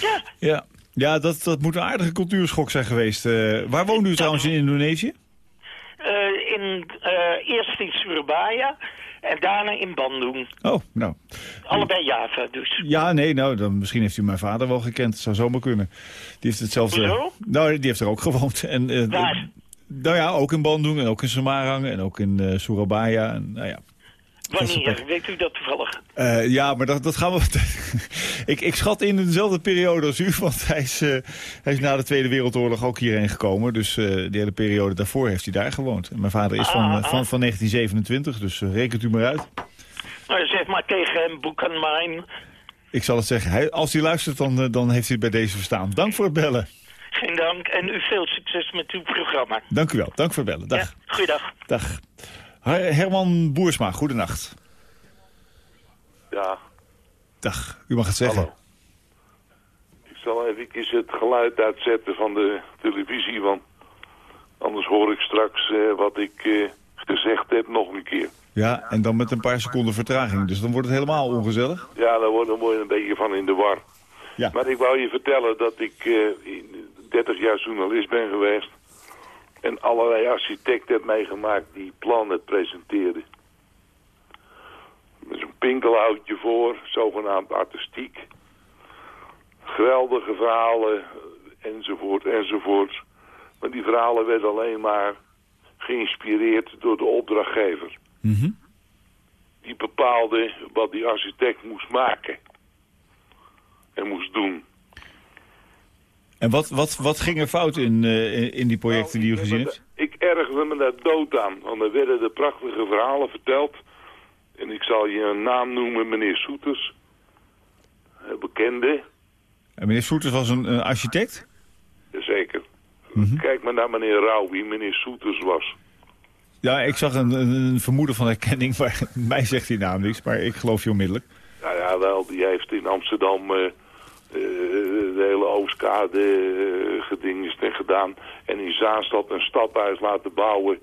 S7: Ja,
S2: ja. Ja dat, dat moet een aardige cultuurschok zijn geweest. Eh, waar woont u trouwens in Indonesië?
S7: eh, in, eh, eerst in Surabaya en daarna in Bandung.
S2: Oh, nou.
S7: Allebei Java dus.
S2: Ja, nee, nou, dan, misschien heeft u mijn vader wel gekend. Dat zou zomaar kunnen. Die heeft hetzelfde...
S7: Hoezo?
S2: Nou, die heeft er ook gewoond. En,
S7: Waar?
S2: Nou ja, ook in Bandung en ook in Samarang en ook in Surabaya. En, nou ja.
S7: Wanneer? Weet u dat toevallig?
S2: Eh, ja, maar dat, dat gaan we... ik, ik schat in dezelfde periode als u, want hij is, eh, hij is na de Tweede Wereldoorlog ook hierheen gekomen. Dus eh de hele periode daarvoor heeft hij daar gewoond. En mijn vader is van,
S7: Ah,
S2: eh, van, van 1927, dus rekent u maar uit.
S7: Nou, zeg maar tegen hem, boeken mijn.
S2: Ik zal het zeggen, hij, als hij luistert, dan, dan heeft hij het bij deze verstaan. Dank voor het bellen.
S7: Geen dank en u veel succes met uw programma.
S2: Dank u wel, dank voor het bellen. Dag.
S7: Ja, goeiedag.
S2: Dag. Her- Herman Boersma, goedenacht.
S8: Ja,
S2: Dag, u mag het zeggen.
S8: hallo. Ik zal even het geluid uitzetten van de televisie, want anders hoor ik straks eh, wat ik eh, gezegd heb nog een keer.
S2: Ja, en dan met een paar seconden vertraging. Dus dan wordt het helemaal ongezellig.
S8: Ja, word, dan word je een beetje van in de war.
S2: Ja.
S8: Maar ik wou je vertellen dat ik eh, in 30 jaar journalist ben geweest. En allerlei architecten heb meegemaakt die plannen presenteerden. Met zo'n pinkelhoutje voor, zogenaamd artistiek. Geweldige verhalen, enzovoort, enzovoort. Maar die verhalen werden alleen maar geïnspireerd door de opdrachtgever.
S2: Mhm.
S8: Die bepaalde wat die architect moest maken. En moest doen.
S2: En wat, wat, wat ging er fout in, eh, in- die projecten die u
S8: Nou,
S2: gezien hebt?
S8: Ik ergerde me daar dood aan. Want er werden de prachtige verhalen verteld. En ik zal je een naam noemen, meneer Soeters. Een bekende,
S2: En meneer Soeters was een, een architect?
S8: zeker.
S2: Mhm.
S8: Kijk maar naar meneer Rauw, wie meneer Soeters was.
S2: Ja, ik zag een, een, vermoeden van herkenning, maar mij zegt die naam niks. Maar ik geloof je onmiddellijk.
S8: Nou ja, wel, die heeft in Amsterdam eh, eh, de hele Oostkade uh, gedingest en gedaan. En in Zaanstad een stadhuis laten bouwen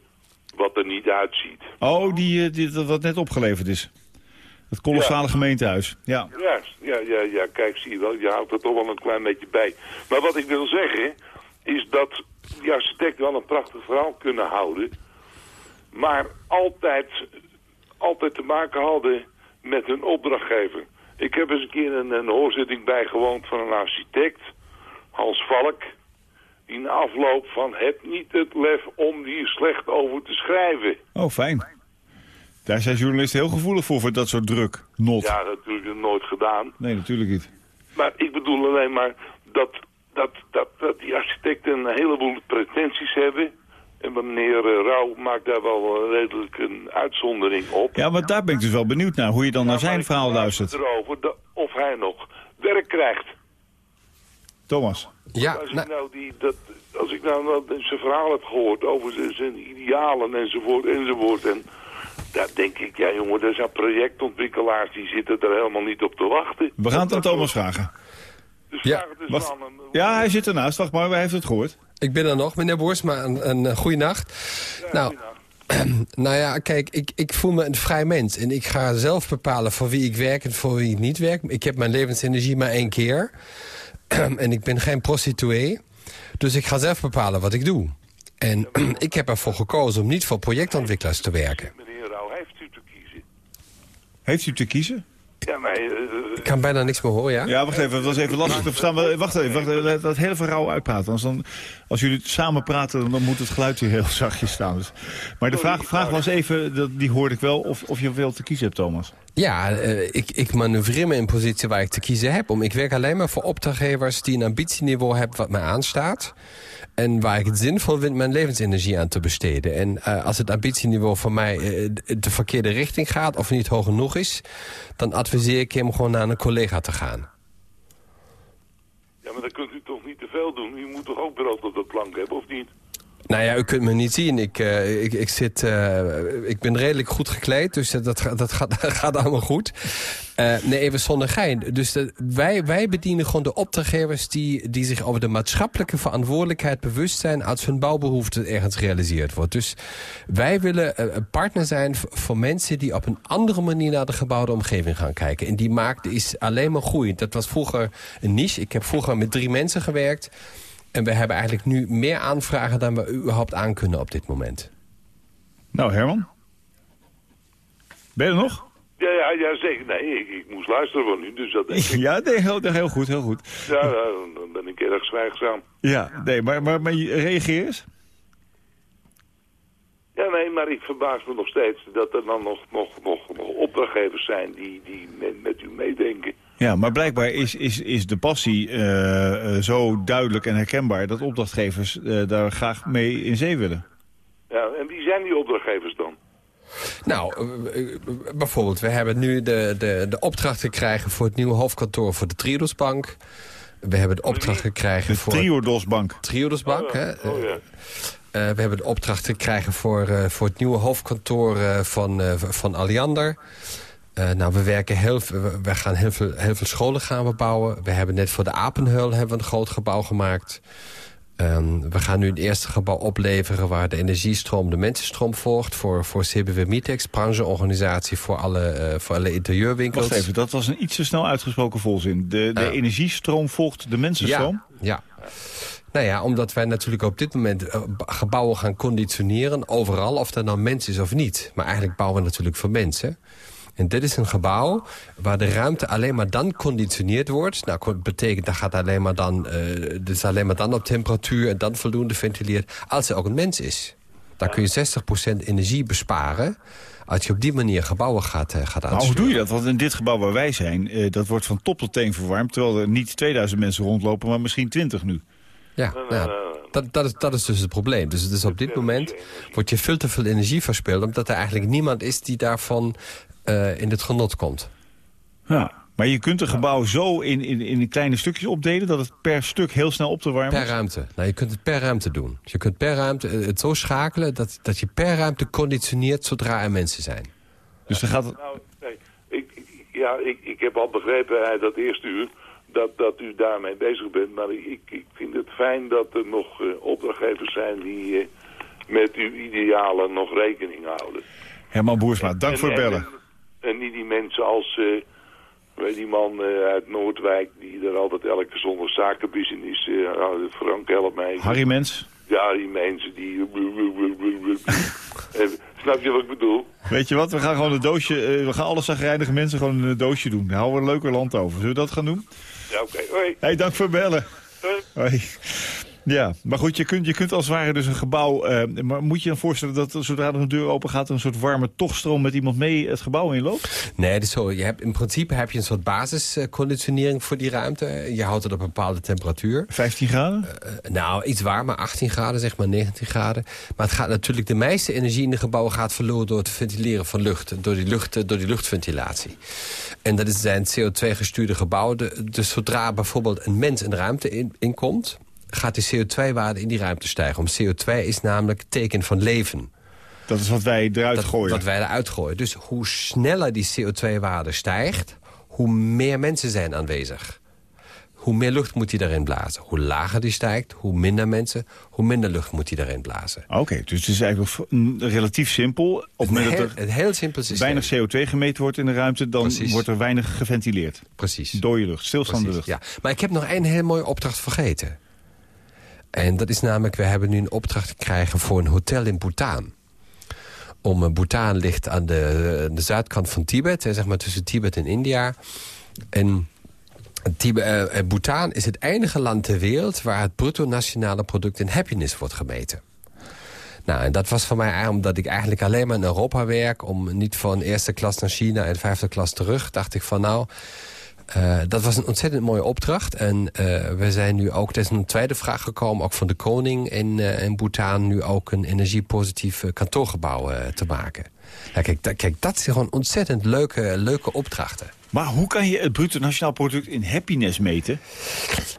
S8: wat er niet uitziet.
S2: Oh, die, eh, die, dat wat net opgeleverd is. Het kolossale gemeentehuis. Ja.
S8: Ja, ja, ja, ja, kijk, zie je wel, je houdt er toch wel een klein beetje bij. Maar wat ik wil zeggen, is dat die architecten wel een prachtig verhaal kunnen houden. Maar altijd, altijd te maken hadden met hun opdrachtgever. Ik heb eens een keer een, een hoorzitting bijgewoond van een architect, Hans Valk. Die na afloop van heb niet het lef om hier slecht over te schrijven.
S2: Oh, fijn. Daar zijn journalisten heel gevoelig voor, voor dat soort druk. Not.
S8: Ja, natuurlijk nooit gedaan.
S2: Nee, natuurlijk niet.
S8: Maar ik bedoel alleen maar dat dat, dat, dat die architecten een heleboel pretenties hebben. En meneer eh, Rauw maakt daar wel eh, redelijk een uitzondering op.
S2: Ja, maar daar ben ik dus wel benieuwd naar, hoe je dan
S8: Ja,
S2: naar zijn
S8: ik
S2: verhaal luistert.
S8: Erover of hij nog werk krijgt.
S3: Ja,
S8: als, ik
S3: nou,
S8: nou die, dat, als ik nou, zijn verhaal heb gehoord over zijn, zijn idealen enzovoort enzovoort. En daar denk ik, ja jongen, er zijn projectontwikkelaars die zitten er helemaal niet op te wachten.
S2: We gaan het aan Thomas vragen.
S8: Dus
S3: Ja,
S8: vraag het eens
S2: wacht.
S8: aan hem.
S2: Ja, hij zit ernaast. Wacht maar, hij heeft het gehoord.
S3: ik ben er nog, meneer Boersma. Een, een, een goede nacht. Nou, nou ja, kijk, ik, ik voel me een vrij mens. En ik ga zelf bepalen voor wie ik werk en voor wie ik niet werk. Ik heb mijn levensenergie maar één keer. en ik ben geen prostituee. Dus ik ga zelf bepalen wat ik doe. En ik heb ervoor gekozen om niet voor projectontwikkelaars te werken.
S8: Meneer Rauw, heeft u te kiezen?
S2: Heeft u te kiezen?
S8: Ja, maar... eh,
S3: Ik kan bijna niks meer horen, ja?
S2: Ja, wacht even. Dat was even lastig te verstaan. Wacht even. Wacht, even, laat dat hele verhaal uitpraten. Anders dan, als jullie samen praten, dan moet het geluid hier heel zachtjes staan. Dus. Maar de vraag, vraag was even, dat, die hoorde ik wel, of, of je veel te kiezen hebt, Thomas.
S3: Ja, eh, ik, ik manoeuvreer me in een positie waar ik te kiezen heb. Om, ik werk alleen maar voor opdrachtgevers die een ambitieniveau hebben wat mij aanstaat. En waar ik het zinvol vind mijn levensenergie aan te besteden. En eh, als het ambitieniveau voor mij eh, de verkeerde richting gaat of niet hoog genoeg is... dan adviseer ik hem gewoon naar een collega te gaan.
S8: ja, maar dan kunt u toch niet te veel doen? U moet toch ook brood op de plank hebben, of niet?
S3: Nou ja, u kunt me niet zien. Ik, eh, ik, ik, zit, eh, ik ben redelijk goed gekleed, dus dat, dat, gaat- gaat, allemaal goed. Eh, nee, even zonder gein. Dus wij, wij bedienen gewoon de opdrachtgevers... Die, die zich over de maatschappelijke verantwoordelijkheid bewust zijn... als hun bouwbehoefte ergens gerealiseerd wordt. Dus wij willen een partner zijn voor mensen... die op een andere manier naar de gebouwde omgeving gaan kijken. En die markt is alleen maar groeiend. Dat was vroeger een niche. Ik heb vroeger met drie mensen gewerkt... En we hebben eigenlijk nu meer aanvragen dan we überhaupt aan kunnen op dit moment.
S2: Nou, Herman? Ben je er nog?
S8: Ja, ja, ja zeker. Nee, ik, ik moest luisteren van u, dus dat denk ik.
S2: Ja, nee, heel, heel goed, heel goed.
S8: Ja, dan- ben ik erg zwijgzaam.
S2: Ja, nee, maar, maar, maar je- reageer eens.
S8: Ja, nee, maar ik verbaas me nog steeds dat er dan nog, nog, nog, nog opdrachtgevers zijn die, die met, met u meedenken.
S2: Ja, maar blijkbaar is, is, is de passie eh, eh, zo duidelijk en herkenbaar... dat opdrachtgevers eh, daar graag mee in zee willen.
S8: Ja, en wie zijn die opdrachtgevers dan?
S3: Nou, bijvoorbeeld, we hebben nu de, de, de opdracht gekregen... voor het nieuwe hoofdkantoor voor de Triodosbank. We hebben de opdracht gekregen
S2: De
S3: voor...
S2: Triodosbank.
S3: Triodosbank, hè?
S8: Oh ja.
S3: Eh, we hebben de opdracht gekregen voor, eh, voor het nieuwe hoofdkantoor van, eh, van Alliander. Eh, nou, we werken heel, veel- we- gaan heel veel, heel veel scholen gaan we bouwen. We hebben net voor de Apenheul hebben we een groot gebouw gemaakt. Ehm, we gaan nu het eerste gebouw opleveren waar de energiestroom de mensenstroom volgt. Voor, voor CBW Mitex, brancheorganisatie voor alle, eh, voor alle interieurwinkels.
S2: Wacht even, dat was een iets te snel uitgesproken volzin. De, de energiestroom volgt de mensenstroom?
S3: Ja, ja. Nou ja, omdat wij natuurlijk op dit moment eh, gebouwen gaan conditioneren... overal, of dat nou mens is of niet. Maar eigenlijk bouwen we natuurlijk voor mensen. En dit is een gebouw waar de ruimte alleen maar dan conditioneerd wordt. Nou, dat betekent dat gaat alleen maar dan, eh dus alleen maar dan op temperatuur... en dan voldoende ventileert, als er ook een mens is. Dan kun je 60% energie besparen... als je op die manier gebouwen gaat, eh, gaat
S2: Maar hoe doe je dat? Want in dit gebouw waar wij zijn, eh, dat wordt van top tot teen verwarmd... terwijl er niet 2000 mensen rondlopen, maar misschien 20 nu.
S3: Ja, ja, dat, dat, is, dat is dus het probleem. Dus, dus op dit moment wordt je veel te veel energie verspild... omdat er eigenlijk niemand is die daarvan eh, in het genot komt.
S2: Ja. Maar je kunt een gebouw zo in, in, in kleine stukjes opdelen... dat het per stuk heel snel op te warmen
S3: Per
S2: is?
S3: ruimte. Nou, je kunt het per ruimte doen. Dus je kunt per ruimte eh, het zo schakelen... dat, dat je per ruimte conditioneert zodra er mensen zijn.
S2: Dus dan gaat het...
S8: Nou, nee, ik, ik- ja, ik, ik heb al begrepen uit dat eerste uur dat, dat u daarmee bezig bent. Maar ik, ik vind het fijn dat er nog eh, opdrachtgevers zijn die eh, met uw idealen nog rekening houden.
S2: Herman Boersma, dank
S8: En-
S2: voor het
S8: en-
S2: bellen.
S8: En, niet die mensen als, eh, weet die man eh, uit Noordwijk die er altijd elke zondag zakenbusiness, houdt. Frank help mij.
S2: Harry Mens,
S8: Ja, die mensen die... Snap je wat ik bedoel?
S2: weet je wat? We gaan gewoon een doosje... we gaan alle zagrijnige mensen gewoon een doosje doen. Dan houden we een leuker land over. Zullen we dat gaan doen?
S8: Ja, oké. Hoi.
S2: hey, dank voor het bellen.
S8: Hoi.
S2: Hoi. Ja, maar goed, je kunt, je kunt als het ware dus een gebouw... eh, maar moet je dan voorstellen dat zodra er een deur open gaat... een soort warme togstroom met iemand mee het gebouw inloopt?
S3: Nee, is zo. Je hebt, in principe heb je een soort basisconditionering voor die ruimte. Je houdt het op een bepaalde temperatuur.
S2: 15 graden?
S3: Eh, nou, iets warmer, 18 graden, zeg maar 19 graden. Maar het gaat natuurlijk, de meeste energie in de gebouwen gaat verloren door het ventileren van lucht. Door die, lucht, door die luchtventilatie. En dat is- zijn CO2-gestuurde gebouwen. Dus zodra bijvoorbeeld een mens een ruimte in, inkomt... gaat die CO2-waarde in die ruimte stijgen. Om CO2 is namelijk teken van leven.
S2: Dat is wat wij eruit
S3: Dat,
S2: gooien.
S3: wat wij eruit gooien. Dus hoe sneller die CO2-waarde stijgt... hoe meer mensen zijn aanwezig. Hoe meer lucht moet hij daarin blazen. Hoe lager die stijgt, hoe minder mensen... hoe minder lucht moet hij daarin blazen.
S2: Oké, dus het is eigenlijk relatief simpel. Op het
S3: heel,
S2: dat er
S3: een heel simpel systeem.
S2: weinig CO2 gemeten wordt in de ruimte... dan
S3: Precies.
S2: wordt er weinig geventileerd.
S3: Precies.
S2: Dode lucht, stilstaande lucht.
S3: ja. Maar ik heb nog één heel mooie opdracht vergeten. En dat is namelijk, we hebben nu een opdracht gekregen voor een hotel in Bhutan. Om eh, Bhutan ligt aan de, de zuidkant van Tibet, zeg maar tussen Tibet en India. En eh, eh, Bhutan is het enige land ter wereld waar het bruto nationale product in happiness wordt gemeten. Nou, en dat was voor mij omdat ik eigenlijk alleen maar in Europa werk... om niet van eerste klas naar China en vijfde klas terug... dacht ik van nou, eh, dat was een ontzettend mooie opdracht. En eh, we zijn nu ook, er is een tweede vraag gekomen... ook van de koning in, eh, in Bhutan... nu ook een energiepositief kantoorgebouw te maken. Ja, kijk, da- kijk, dat zijn gewoon ontzettend leuke, leuke opdrachten.
S2: Maar hoe kan je het bruto nationaal product in happiness meten?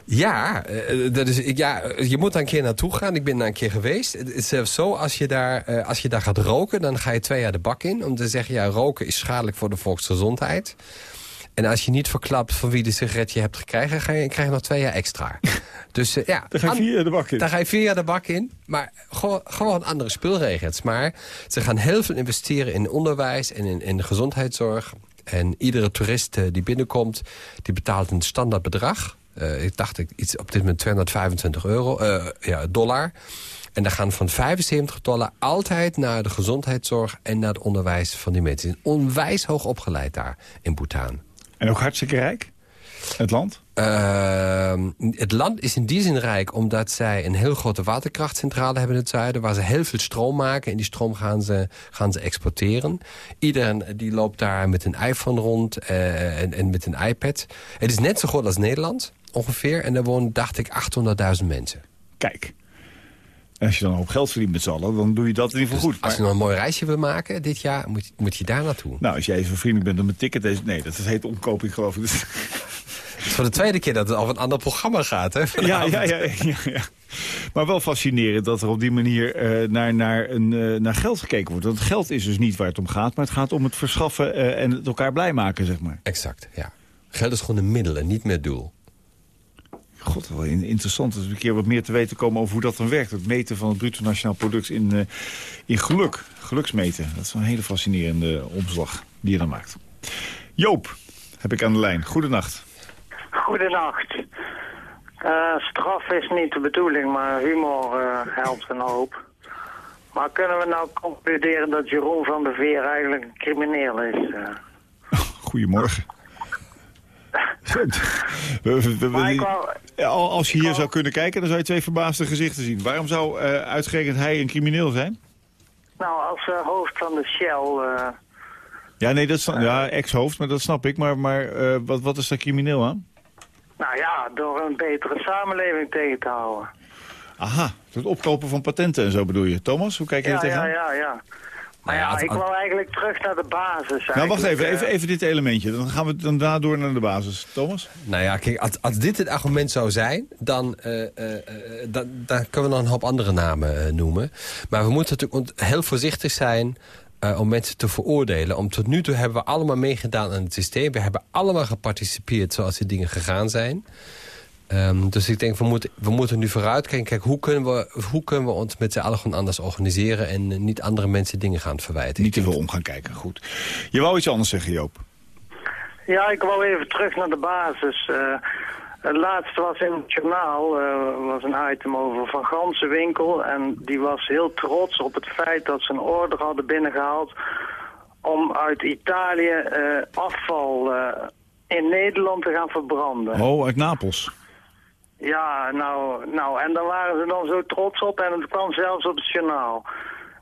S3: Ja, dat is, ja, je moet daar een keer naartoe gaan. Ik ben daar een keer geweest. Het is zelfs zo, als je, daar, als je daar gaat roken... dan ga je twee jaar de bak in. Om te zeggen, ja, roken is schadelijk voor de volksgezondheid. En als je niet verklapt van wie de sigaret je hebt gekregen... Ga je, krijg je nog twee jaar extra. Dus eh, ja,
S2: Dan ga je vier jaar de bak in.
S3: daar ga je vier jaar de bak in. Maar gewoon, gewoon andere speelregels. Maar ze gaan heel veel investeren in onderwijs en in, in de gezondheidszorg. En iedere toerist eh, die binnenkomt, die betaalt een standaard bedrag. Eh, ik dacht ik iets op dit moment 225 euro, ja, dollar. En dan gaan van 75 dollar altijd naar de gezondheidszorg... en naar het onderwijs van die mensen. Onwijs hoog opgeleid daar in Bhutan.
S2: En ook hartstikke rijk? Het land?
S3: Ehm, het land is in die zin rijk omdat zij een heel grote waterkrachtcentrale hebben in het zuiden... waar ze heel veel stroom maken en die stroom gaan ze, gaan ze exporteren. Iedereen die loopt daar met een iPhone rond eh, en, en met een iPad. Het is net zo groot als Nederland ongeveer en daar wonen, dacht ik, 800.000 mensen.
S2: Kijk. En als je dan ook geld verdient met z'n allen, dan doe je dat in ieder geval goed.
S3: Als je nog een mooi reisje wil maken dit jaar, moet, je- moet je daar naartoe.
S2: nou, als jij even vriendelijk bent om een ticket... Deze, nee, dat heet omkoping geloof ik. Dus-
S3: Het is voor de tweede keer dat het over een ander programma gaat, hè?
S2: Ja, ja, ja, ja. Maar wel fascinerend dat er op die manier eh, naar, naar, een, eh, naar geld gekeken wordt. Want geld is dus niet waar het om gaat, maar het gaat om het verschaffen eh, en het elkaar blij maken, zeg maar.
S3: Exact, ja. Geld is gewoon een middel en niet meer doel.
S2: God, wel in- interessant. Dat we een keer wat meer te weten komen over hoe dat dan werkt. Het meten van het bruto nationaal product in, eh, in geluk. Geluksmeten. Dat is wel een hele fascinerende omslag die je dan maakt. Joop, heb ik aan de lijn. Goedenacht.
S9: Goedenacht. Eh, straf is niet de bedoeling, maar humor eh, helpt een hoop. Maar kunnen we nou concluderen dat Jeroen van der Veer eigenlijk een crimineel is?
S2: Goedemorgen. We- we- we-
S9: Maar ik wou,
S2: Ja, al- Als je hier zou kunnen kijken, dan zou je twee verbaasde gezichten zien. Waarom zou eh, uitgerekend hij een crimineel zijn?
S9: nou, als eh, hoofd van de Shell... eh,
S2: Ja, nee, dat is ja, ex-hoofd, maar dat snap ik. Maar, maar wat, wat is daar crimineel aan?
S9: nou ja, door een betere samenleving tegen te houden.
S2: Aha, het opkopen van patenten en zo bedoel je. Thomas, hoe kijk je
S9: Ja,
S2: er
S9: ja,
S2: tegenaan?
S9: ja, ja. Maar
S3: Nou ja,
S9: ik wou eigenlijk terug naar de basis.
S2: Nou, wacht even,
S9: eigenlijk,
S2: even,
S9: eh.
S2: even dit elementje. Dan gaan we dan daarna door naar de basis. Thomas?
S3: Nou ja, kijk, als, als dit het argument zou zijn... dan, eh, eh, eh, dan, dan kunnen we nog een hoop andere namen noemen. Maar we moeten natuurlijk heel voorzichtig zijn... eh, om mensen te veroordelen. Om tot nu toe hebben we allemaal meegedaan aan het systeem. We hebben allemaal geparticipeerd zoals die dingen gegaan zijn. Ehm, dus ik denk, we moeten, we moeten nu vooruitkijken. Kijk, hoe kunnen, we, hoe kunnen we ons met z'n allen gewoon anders organiseren... en eh, niet andere mensen dingen gaan verwijten?
S2: Niet te veel om gaan kijken, goed. Je wou iets anders zeggen, Joop.
S9: Ja, ik wou even terug naar de basis. Eh, het laatste was in het journaal, eh, was een item over Van Gansenwinkel. En die was heel trots op het feit dat ze een order hadden binnengehaald... om uit Italië eh, afval eh, in Nederland te gaan verbranden.
S2: Oh, uit Napels.
S9: Ja, nou, nou, en daar waren ze dan zo trots op en het kwam zelfs op het journaal.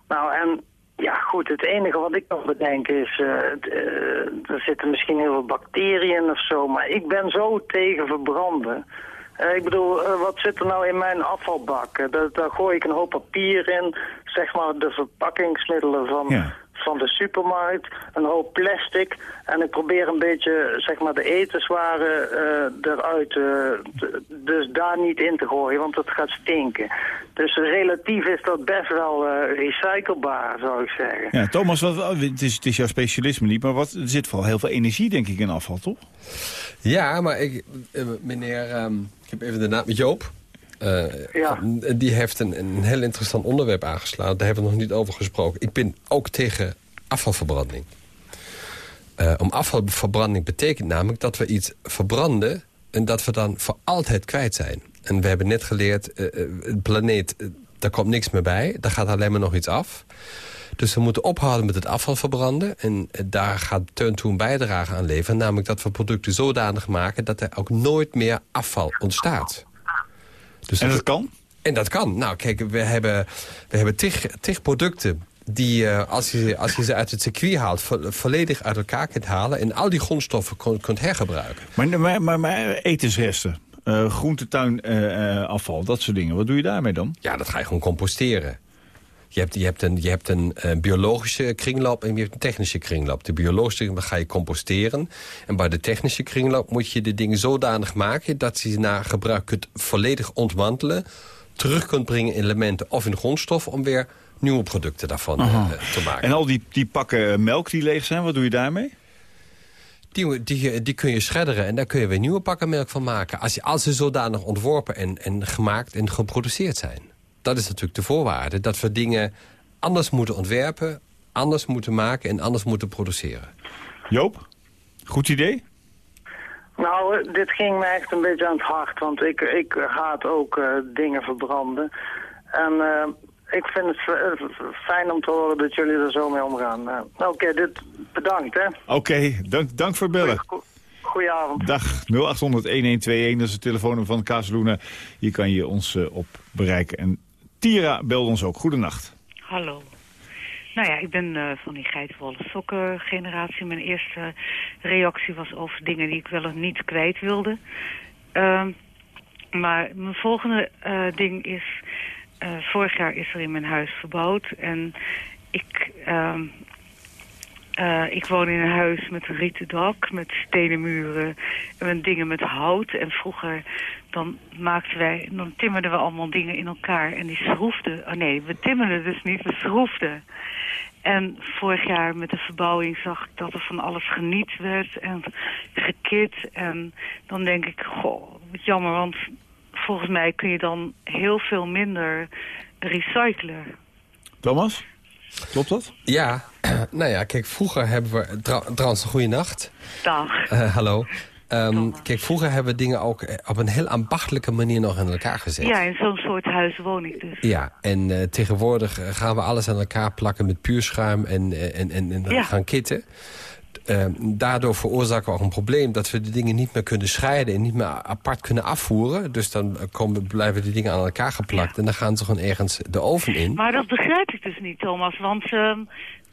S9: Nou, en ja, goed, het enige wat ik nog bedenk is, eh, eh, er zitten misschien heel veel bacteriën of zo, maar ik ben zo tegen verbranden. Eh, ik bedoel, wat zit er nou in mijn afvalbak? Daar, gooi ik een hoop papier in, zeg maar de verpakkingsmiddelen van. Van de supermarkt, een hoop plastic. En ik probeer een beetje, zeg maar, de etenswaren eh, eruit, eh, dus daar niet in te gooien, want het gaat stinken. Dus relatief is dat best wel eh, recyclebaar, zou ik zeggen.
S2: Ja, Thomas, wat, het, is, het is jouw specialisme niet, maar wat, er zit vooral heel veel energie, denk ik, in afval, toch?
S3: Ja, maar ik, meneer, ehm, ik heb even de naam, Joop. Eh,
S9: Ja.
S3: Die heeft een, een heel interessant onderwerp aangeslagen. Daar hebben we nog niet over gesproken. Ik ben ook tegen afvalverbranding. Eh, om afvalverbranding betekent namelijk dat we iets verbranden... en dat we dan voor altijd kwijt zijn. En we hebben net geleerd, eh, het planeet, daar komt niks meer bij. Daar gaat alleen maar nog iets af. Dus we moeten ophouden met het afval verbranden. En daar gaat Turn een bijdrage aan leveren. Namelijk dat we producten zodanig maken... dat er ook nooit meer afval ontstaat. Dus
S2: En dat kan?
S3: en dat kan. Nou, kijk, we hebben, we hebben tig, tig producten die, eh, als, je, als je ze uit het circuit haalt... vo- volledig uit elkaar kunt halen... en al die grondstoffen kon- kunt hergebruiken.
S2: Maar, maar, maar, maar etensresten, groentetuinafval, dat soort dingen. Wat doe je daarmee dan?
S3: Ja, dat ga je gewoon composteren. Je hebt, je hebt een, je hebt een eh, biologische kringloop en je hebt een technische kringloop. De biologische kringloop ga je composteren. En bij de technische kringloop moet je de dingen zodanig maken... dat je ze na gebruik kunt volledig ontmantelen... terug kunt brengen in elementen of in grondstoffen... om weer nieuwe producten daarvan eh, te maken.
S2: En al die, die pakken melk die leeg zijn, wat doe je daarmee?
S3: Die, die, die kun je schredderen en daar kun je weer nieuwe pakken melk van maken. Als, als ze zodanig ontworpen en, en gemaakt en geproduceerd zijn. Dat is natuurlijk de voorwaarde. Dat we dingen anders moeten ontwerpen, anders moeten maken en anders moeten produceren.
S2: Joop, goed idee?
S9: Nou, eh, dit ging me echt een beetje aan het hart, want ik, ik haat ook eh, dingen verbranden. En eh, ik vind het f- fijn om te horen dat jullie er zo mee omgaan. Eh, nou, Oké, dit bedankt, hè.
S2: Oké, dank, dank voor het bellen.
S9: Go- Goedenavond.
S2: Dag 0800-1121, dat is het telefoonnummer van Kazeluna. Hier kan je ons eh, op bereiken. En Tira belde ons ook. Goedenacht.
S10: Hallo. Nou ja, ik ben eh, van die geitenwolle sokken generatie. Mijn eerste reactie was over dingen die ik wel of niet kwijt wilde. Ehm, maar mijn volgende eh, ding is... eh, vorig jaar is er in mijn huis verbouwd. En ik, ehm, eh, ik woon in een huis met een rieten dak, met stenen muren en dingen met hout. En vroeger dan maakten wij, dan timmerden we allemaal dingen in elkaar en die schroefden. Oh nee, we timmerden dus niet, we schroefden. En vorig jaar met de verbouwing zag ik dat er van alles geniet werd en gekit. En dan denk ik, goh, wat jammer, want volgens mij kun je dan heel veel minder recyclen.
S2: Thomas, klopt dat?
S3: Ja, nou ja, kijk, vroeger hebben we... Tra trouwens, een goede nacht.
S10: Dag.
S3: Eh, hallo. Ehm, kijk, vroeger hebben we dingen ook eh, op een heel ambachtelijke manier nog in elkaar gezet.
S10: Ja, in zo'n soort huis woon ik dus.
S3: Ja, en eh, tegenwoordig eh, gaan we alles aan elkaar plakken met puurschuim en, en, en, en
S10: Ja.
S3: gaan kitten. Eh, daardoor veroorzaken we ook een probleem dat we de dingen niet meer kunnen scheiden en niet meer apart kunnen afvoeren. Dus dan komen, blijven die dingen aan elkaar geplakt en dan gaan ze gewoon ergens de oven in.
S10: Maar dat begrijp ik dus niet, Thomas. Want ehm,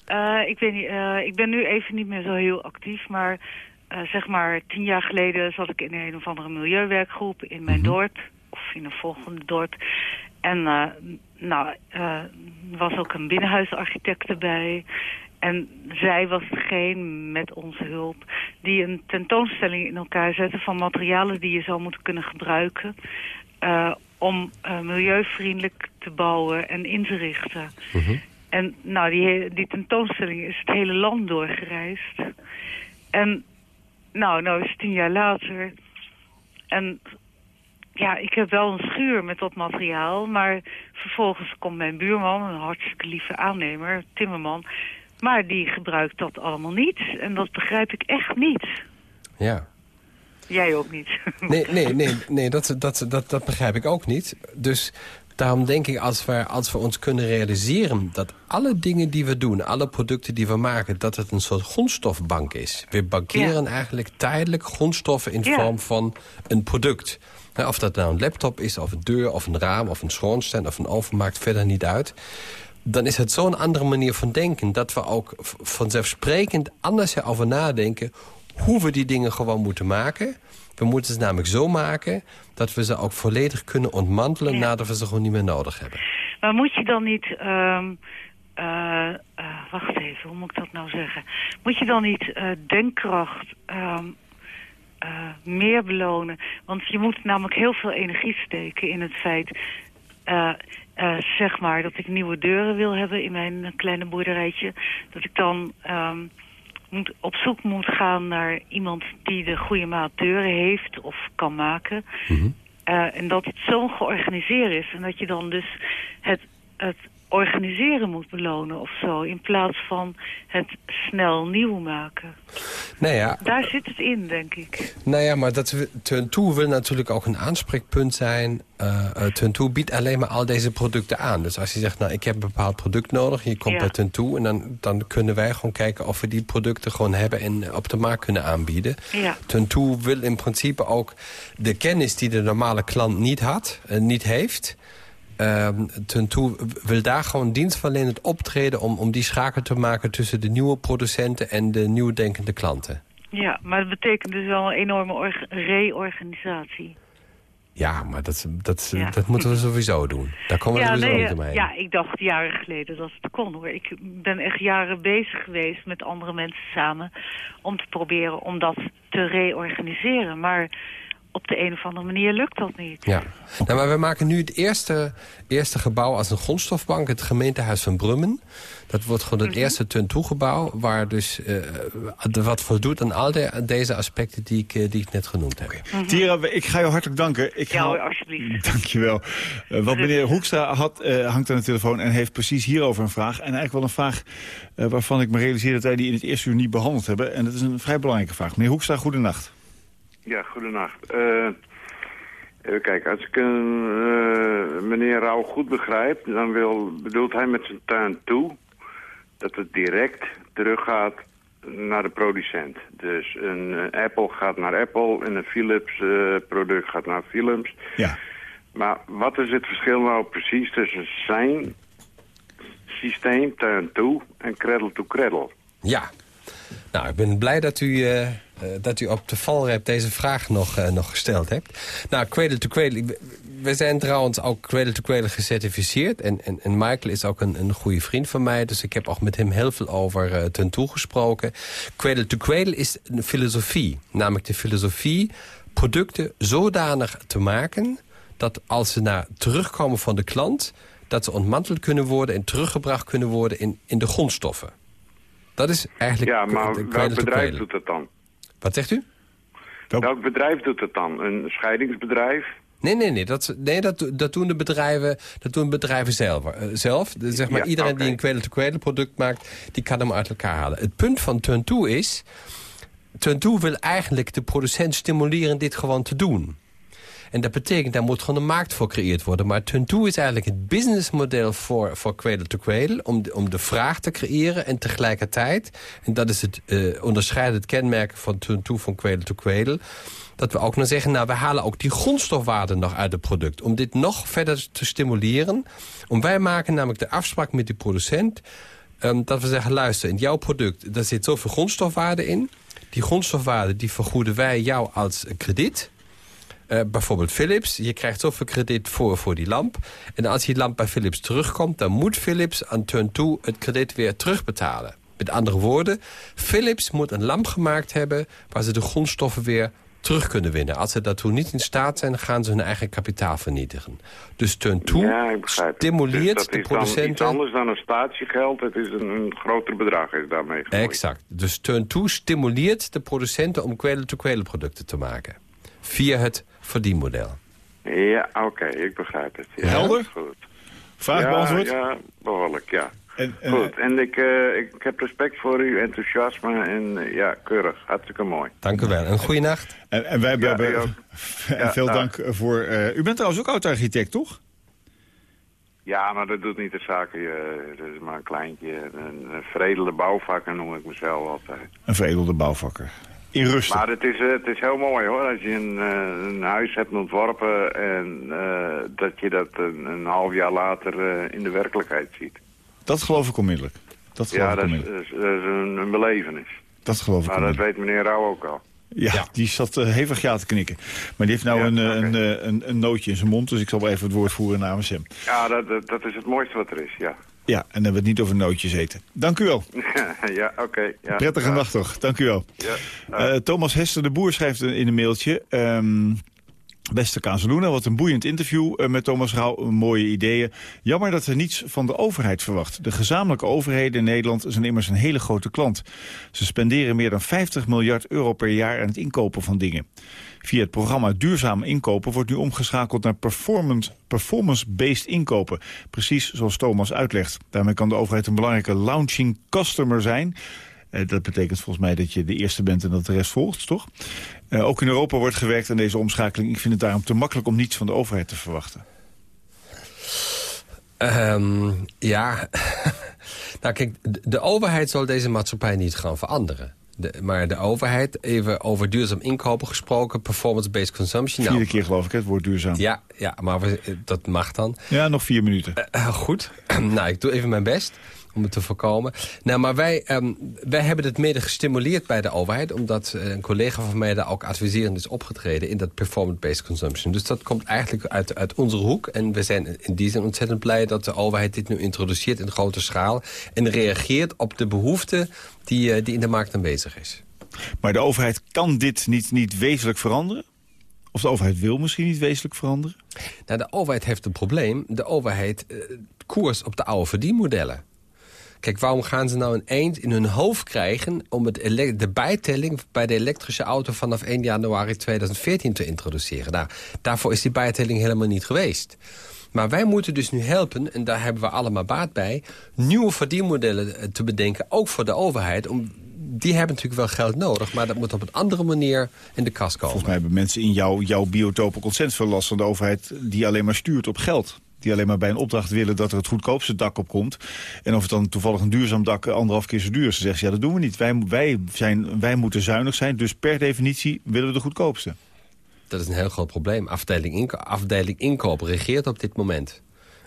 S10: eh, ik, weet niet, ik ben nu even niet meer zo heel actief. Maar eh, zeg maar tien jaar geleden zat ik in een of andere milieuwerkgroep in mijn dorp. Of in een volgende dorp. En eh, nou, eh, was ook een binnenhuisarchitect erbij. En zij was degene, met onze hulp, die een tentoonstelling in elkaar zette van materialen die je zou moeten kunnen gebruiken. om milieuvriendelijk te bouwen en in te richten. En nou, die, die tentoonstelling is het hele land doorgereisd. En nou, nou is het tien jaar later. En ja, ik heb wel een schuur met dat materiaal. Maar vervolgens komt mijn buurman, een hartstikke lieve aannemer, timmerman. Maar die gebruikt dat allemaal niet. En dat begrijp ik echt niet.
S3: Ja.
S10: Jij ook niet.
S3: Nee, nee, nee, nee dat, dat, dat, dat begrijp ik ook niet. Dus daarom denk ik, als we, als we ons kunnen realiseren... dat alle dingen die we doen, alle producten die we maken... dat het een soort grondstofbank is. We bankeren eigenlijk tijdelijk grondstoffen in
S10: Ja.
S3: vorm van een product. Ja, Of dat nou een laptop is, of een deur, of een raam, of een schoorsteen... of een oven, maakt verder niet uit. Dan is het zo'n andere manier van denken... dat we ook vanzelfsprekend anders erover nadenken... hoe we die dingen gewoon moeten maken. We moeten ze namelijk zo maken... dat we ze ook volledig kunnen ontmantelen...
S10: Ja.
S3: nadat we ze gewoon niet meer nodig hebben.
S10: Maar moet je dan niet... eh, eh, wacht even, hoe moet ik dat nou zeggen? Moet je dan niet eh, denkkracht ehm, eh, meer belonen? Want je moet namelijk heel veel energie steken in het feit... zeg maar dat ik nieuwe deuren wil hebben in mijn kleine boerderijtje. Dat ik dan ehm, moet, op zoek moet gaan naar iemand die de goede maat deuren heeft of kan maken. Eh, en dat het zo georganiseerd is. En dat je dan dus het, het organiseren moet belonen of zo. In plaats van het snel nieuw maken.
S3: Nou ja,
S10: Daar zit het in, denk ik.
S3: Nou ja, maar dat we- Turn 2 wil natuurlijk ook een aanspreekpunt zijn. Turn 2 biedt alleen maar al deze producten aan. Dus als je zegt, nou, ik heb een bepaald product nodig... je komt
S10: Ja.
S3: bij Turn 2 en dan, dan kunnen wij gewoon kijken... of we die producten gewoon hebben en op de markt kunnen aanbieden.
S10: Ja.
S3: Turn 2 wil in principe ook de kennis die de normale klant niet had, eh, niet heeft... Ehm Turn 2 wil daar gewoon dienstverlenend optreden... Om, om die schakel te maken tussen de nieuwe producenten... en de nieuw denkende klanten.
S10: Ja, maar dat betekent dus wel een enorme orga- reorganisatie.
S3: Ja, maar dat, dat,
S10: Ja.
S3: dat moeten we sowieso doen. Daar komen we
S10: ja,
S3: sowieso
S10: nee,
S3: niet omheen.
S10: ja, ik dacht jaren geleden dat het kon hoor. Ik ben echt jaren bezig geweest met andere mensen samen... om te proberen om dat te reorganiseren. Maar op de een of andere manier lukt dat niet.
S3: Ja. Nou, maar we maken nu het eerste, eerste gebouw als een grondstofbank. Het gemeentehuis van Brummen. Dat wordt gewoon het eerste turn gebouw Waar dus eh, wat voldoet aan al de, deze aspecten die ik, eh, die ik net genoemd heb.
S2: Tira, ik ga je hartelijk danken. Ik
S10: Ja
S2: ga...
S10: hoor, alsjeblieft.
S2: Dankjewel. Uh, wat meneer Hoekstra had, eh, hangt aan de telefoon en heeft precies hierover een vraag. En eigenlijk wel een vraag eh, waarvan ik me realiseer dat wij die in het eerste uur niet behandeld hebben. En dat is een vrij belangrijke vraag. Meneer Hoekstra, goedenacht.
S11: Ja, goedenacht. Eh even kijken, als ik eh, meneer Rauw goed begrijp, dan wil, bedoelt hij met zijn tuin toe dat het direct teruggaat naar de producent. Dus een eh, Apple gaat naar Apple en een Philips product gaat naar Philips.
S2: Ja.
S11: Maar wat is het verschil nou precies tussen zijn systeem, tuin toe, en cradle to cradle?
S3: Ja. Nou, ik ben blij dat u, eh, eh, dat u op de valrep deze vraag nog, eh, nog gesteld hebt. Nou, Cradle to Cradle... We zijn trouwens ook Cradle to Cradle gecertificeerd. En, en, en Michael is ook een, een goede vriend van mij. Dus ik heb ook met hem heel veel over ten toe gesproken. Cradle to Cradle is een filosofie. Namelijk de filosofie producten zodanig te maken... dat als ze naar terugkomen van de klant... dat ze ontmanteld kunnen worden en teruggebracht kunnen worden in, in de grondstoffen. Dat is eigenlijk...
S11: Ja, maar welk bedrijf doet dat dan?
S3: Wat zegt u?
S11: Welk bedrijf doet het dan? Een scheidingsbedrijf?
S3: Nee, nee, nee. Dat, nee dat, dat, doen de bedrijven, dat doen bedrijven zelf. Uh, zelf. Zeg maar,
S11: Ja,
S3: iedereen die een cradle-to-cradle product maakt... die kan hem uit elkaar halen. Het punt van Turn2 is... Turn2 wil eigenlijk de producent stimuleren dit gewoon te doen. En dat betekent, daar moet gewoon een markt voor gecreëerd worden. Maar Turn2 is eigenlijk het businessmodel voor, voor cradle-to-cradle... Om, de- om de vraag te creëren en tegelijkertijd... en dat is het uh, onderscheidend kenmerk van Turn2 van cradle-to-cradle... dat we ook nog zeggen, nou, we halen ook die grondstofwaarde nog uit het product... om dit nog verder te stimuleren. Om wij maken namelijk de afspraak met die producent... Um, dat we zeggen, luister, in jouw product daar zit zoveel grondstofwaarde in. Die grondstofwaarde die vergoeden wij jou als krediet... Uh, bijvoorbeeld Philips, je krijgt zoveel krediet voor, voor die lamp. En als die lamp bij Philips terugkomt... dan moet Philips aan turn 2 het krediet weer terugbetalen. Met andere woorden, Philips moet een lamp gemaakt hebben... waar ze de grondstoffen weer terug kunnen winnen. Als ze daartoe niet in staat zijn, gaan ze hun eigen kapitaal vernietigen. Dus turn 2
S11: Ja, ik begrijp het.
S3: stimuleert
S11: dus dat
S3: de
S11: is dan iets
S3: producenten...
S11: anders dan een statiegeld. Het is een, een groter bedrag is daarmee gemoeid.
S3: Exact. Dus turn 2 stimuleert de producenten om cradle-to-cradle producten te maken. Via het verdienmodel.
S11: Ja, oké, ik begrijp het. Ja,
S2: Helder?
S11: Goed.
S2: Vraag
S11: ja,
S2: beantwoord?
S11: Ja, behoorlijk, ja.
S2: En, en,
S11: Goed, en ik, eh, ik heb respect voor uw enthousiasme en eh, ja, keurig. Hartstikke mooi.
S3: Dank u wel. Een goede nacht.
S2: En, en wij
S11: Ja,
S2: hebben
S11: u ook.
S2: en
S11: Ja,
S2: veel dank voor... eh, u bent trouwens ook oud-architect, toch?
S11: Ja, maar dat doet niet de zaken. dat is maar een kleintje. Een, een veredelde bouwvakker noem ik mezelf altijd.
S2: Een veredelde bouwvakker. In rust.
S11: Maar het is, eh, het is heel mooi hoor, als je een, eh, een huis hebt ontworpen en eh, dat je dat een, een half jaar later eh, in de werkelijkheid ziet.
S2: Dat geloof ik onmiddellijk. Dat geloof
S11: Ja,
S2: ik
S11: dat is,
S2: onmiddellijk.
S11: dat is- dat is een, een belevenis.
S2: Dat geloof ik
S11: Maar dat
S2: onmiddellijk.
S11: weet meneer Rauw ook al.
S2: Ja, die zat hevig ja te knikken. Maar die heeft nou
S11: Ja,
S2: een, een, een, een nootje in zijn mond, dus ik zal wel even het woord voeren namens hem.
S11: Ja, dat, dat, dat is het mooiste wat er is, ja.
S2: Ja, en dan hebben we het niet over nootjes eten. Dank u wel.
S11: ja, oké. ja.
S2: Prettige
S11: Ja.
S2: nacht toch. Dank u wel.
S11: Ja.
S2: Eh, Thomas Hester de Boer schrijft in een mailtje... ehm, Beste Kazeluna, wat een boeiend interview eh, met Thomas Rauw. Mooie ideeën. Jammer dat er niets van de overheid verwacht. De gezamenlijke overheden in Nederland zijn immers een hele grote klant. Ze spenderen meer dan 50 miljard euro per jaar aan het inkopen van dingen. Via het programma Duurzaam Inkopen wordt nu omgeschakeld naar performance- performance-based inkopen. Precies zoals Thomas uitlegt. Daarmee kan de overheid een belangrijke launching customer zijn. Eh, dat betekent volgens mij dat je de eerste bent en dat de rest volgt, toch? Eh, ook in Europa wordt gewerkt aan deze omschakeling. Ik vind het daarom te makkelijk om niets van de overheid te verwachten.
S3: Ehm, ja, nou kijk, de overheid zal deze maatschappij niet gaan veranderen. De, maar de overheid, even over duurzaam inkopen gesproken... performance-based consumption.
S2: Vierde
S3: nou,
S2: keer geloof ik, het woord duurzaam.
S3: Ja, ja maar we- dat mag dan.
S2: Ja, nog vier minuten.
S3: Eh, goed. nou, ik doe even mijn best om het te voorkomen. Nou, maar wij, ehm, wij hebben het mede gestimuleerd bij de overheid... omdat eh, een collega van mij daar ook adviserend is opgetreden... in dat performance-based consumption. Dus dat komt eigenlijk uit, uit onze hoek. En we zijn in die zin ontzettend blij dat de overheid dit nu introduceert... in grote schaal en reageert op de behoefte die, eh, die in de markt aanwezig is.
S2: Maar de overheid kan dit niet, niet wezenlijk veranderen? Of de overheid wil misschien niet wezenlijk veranderen?
S3: Nou, de overheid heeft een probleem. De overheid eh, koers op de oude verdienmodellen. Kijk, waarom gaan ze nou een eind in hun hoofd krijgen... om het de bijtelling bij de elektrische auto vanaf 1 januari 2014 te introduceren? Nou, daarvoor is die bijtelling helemaal niet geweest. Maar wij moeten dus nu helpen, en daar hebben we allemaal baat bij... nieuwe verdienmodellen eh, te bedenken, ook voor de overheid... Om, die hebben natuurlijk wel geld nodig, maar dat moet op een andere manier in de kas komen.
S2: Volgens mij hebben mensen in jouw, jouw biotoop ook ontzettend veel last van de overheid... die alleen maar stuurt op geld. Die alleen maar bij een opdracht willen dat er het goedkoopste dak op komt. En of het dan toevallig een duurzaam dak anderhalf keer zo duur is. Ze zeggen, ja, dat doen we niet. Wij, wij, zijn, wij moeten zuinig zijn, dus per definitie willen we de goedkoopste.
S3: Dat is een heel groot probleem. Afdeling, inko afdeling inkoop regeert op dit moment.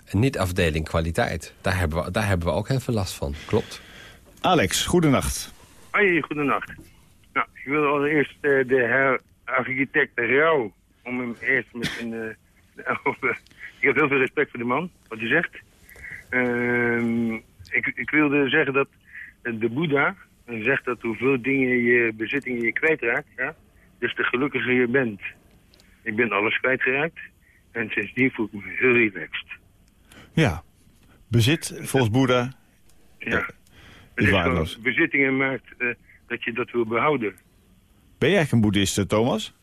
S3: En niet afdeling kwaliteit. Daar hebben we, daar hebben we ook heel veel last van. Klopt.
S2: Alex, goedenacht.
S12: Hoi, goedenacht. Nou, ik wil allereerst eh, de heer architect Rauw, om hem eerst met een... eh, over- ik heb heel veel respect voor de man, wat hij zegt. Ehm, ik, ik wilde zeggen dat eh, de Boeddha zegt dat hoeveel dingen je bezittingen je kwijtraakt, ja, dus te gelukkiger je bent. Ik ben alles kwijtgeraakt en sindsdien voel ik me heel relaxed.
S2: Ja, bezit volgens Boeddha
S12: Ja.
S2: is
S12: Het is
S2: waardeloos.
S12: bezittingen maakt eh, dat je dat wil behouden.
S2: Ben jij een boeddhist, eh, Thomas?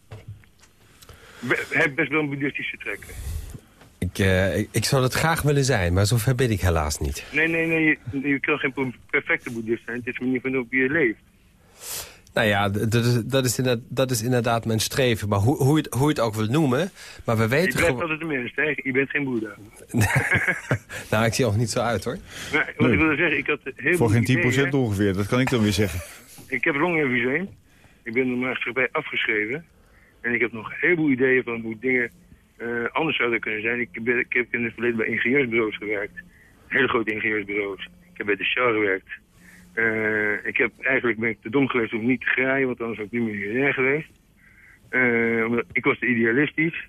S12: Hij heeft best wel een boeddhistische trekken.
S3: Ik, eh, ik, ik zou het graag willen zijn, maar zover ben ik helaas niet.
S12: Nee, nee, nee, je, je kan geen perfecte boeddhist zijn. Het is de manier waarop je leeft.
S3: Nou ja, dat is, dat is, inderdaad, dat is inderdaad mijn streven. Maar hoe, hoe, je het, hoe je het ook wil noemen. Maar we
S12: Je
S3: weten
S12: blijft
S3: gewoon...
S12: altijd de mens, hè? Je bent geen boeddha.
S3: nou, ik zie er nog niet zo uit hoor.
S12: Maar wat
S2: Nee.
S12: ik wilde zeggen, ik had heel
S2: Voor geen 10%
S12: ideeën.
S2: ongeveer, dat kan ik dan weer zeggen.
S12: Ik heb longemfyseem. Ik ben door de maatschappij afgeschreven. En ik heb nog een heleboel ideeën van hoe dingen eh, anders zouden kunnen zijn. Ik, ben, ik heb in het verleden bij ingenieursbureaus gewerkt. Hele grote ingenieursbureaus. Ik heb bij de Shell gewerkt. Eh, ik heb, eigenlijk ben ik te dom geweest om niet te graaien, want anders was ik niet miljonair geweest. Omdat ik was te idealistisch.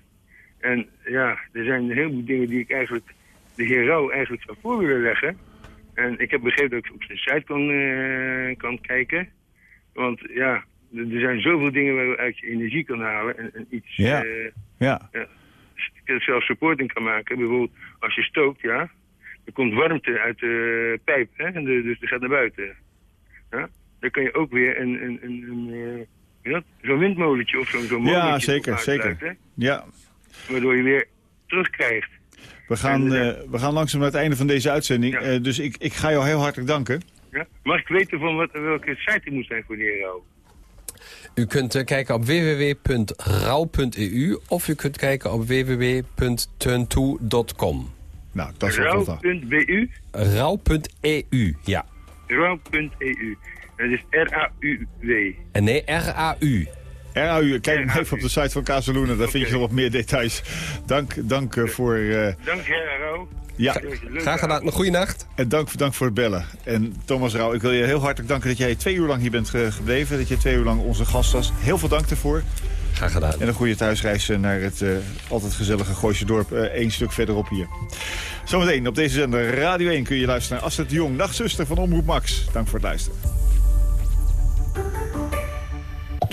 S12: En ja, er zijn een heleboel dingen die ik eigenlijk de heer Rauw eigenlijk zou voor willen leggen. En ik heb begrepen dat ik op zijn site kan, kan kijken. Want ja, er zijn zoveel dingen waar je energie kan halen. En, en iets,
S2: Ja. Ja,
S12: ja, zelf supporting kan maken. Bijvoorbeeld als je stookt, ja, er komt warmte uit de pijp, hè, en de, dus die gaat naar buiten. Ja? Dan kan je ook weer een, een, een, een eh, zo'n windmolentje of zo'n zo'n
S2: ja
S12: molentje
S2: zeker, zeker. Ja,
S12: Waardoor je weer terugkrijgt.
S2: we gaan,
S12: En,
S2: eh, we gaan langzaam naar het einde van deze uitzending.
S12: Ja.
S2: Eh, dus ik, ik ga jou heel hartelijk danken.
S12: Ja? Mag ik weten van wat, welke site het moet zijn voor de Rauw?
S3: U kunt eh, kijken op www.rauw.eu of u kunt kijken op www.turntoe.com.
S2: Nou, dat is.
S12: Rauw.bu,
S3: Rauw.eu, ja.
S12: rauw.eu. Het is R-A-U-W.
S3: En nee, R-A-U.
S2: RAU, kijk maar even op de site van Casaluna, daar vind je nog wat meer details. Dank, dank eh, voor... eh,
S12: Dank je, Rauw.
S2: Ja,
S3: Graag gedaan. Een goede nacht.
S2: en dank, dank voor het bellen. En Thomas Rauw, ik wil je heel hartelijk danken dat jij twee uur lang hier bent ge- gebleven. Dat je twee uur lang onze gast was. Heel veel dank daarvoor.
S3: Graag gedaan.
S2: En een goede thuisreis eh, naar het eh, altijd gezellige Gooise dorp. eh, één stuk verderop hier. Zometeen op deze zender Radio 1 kun je luisteren naar Astrid de Jong, nachtzuster van Omroep Max. Dank voor het luisteren.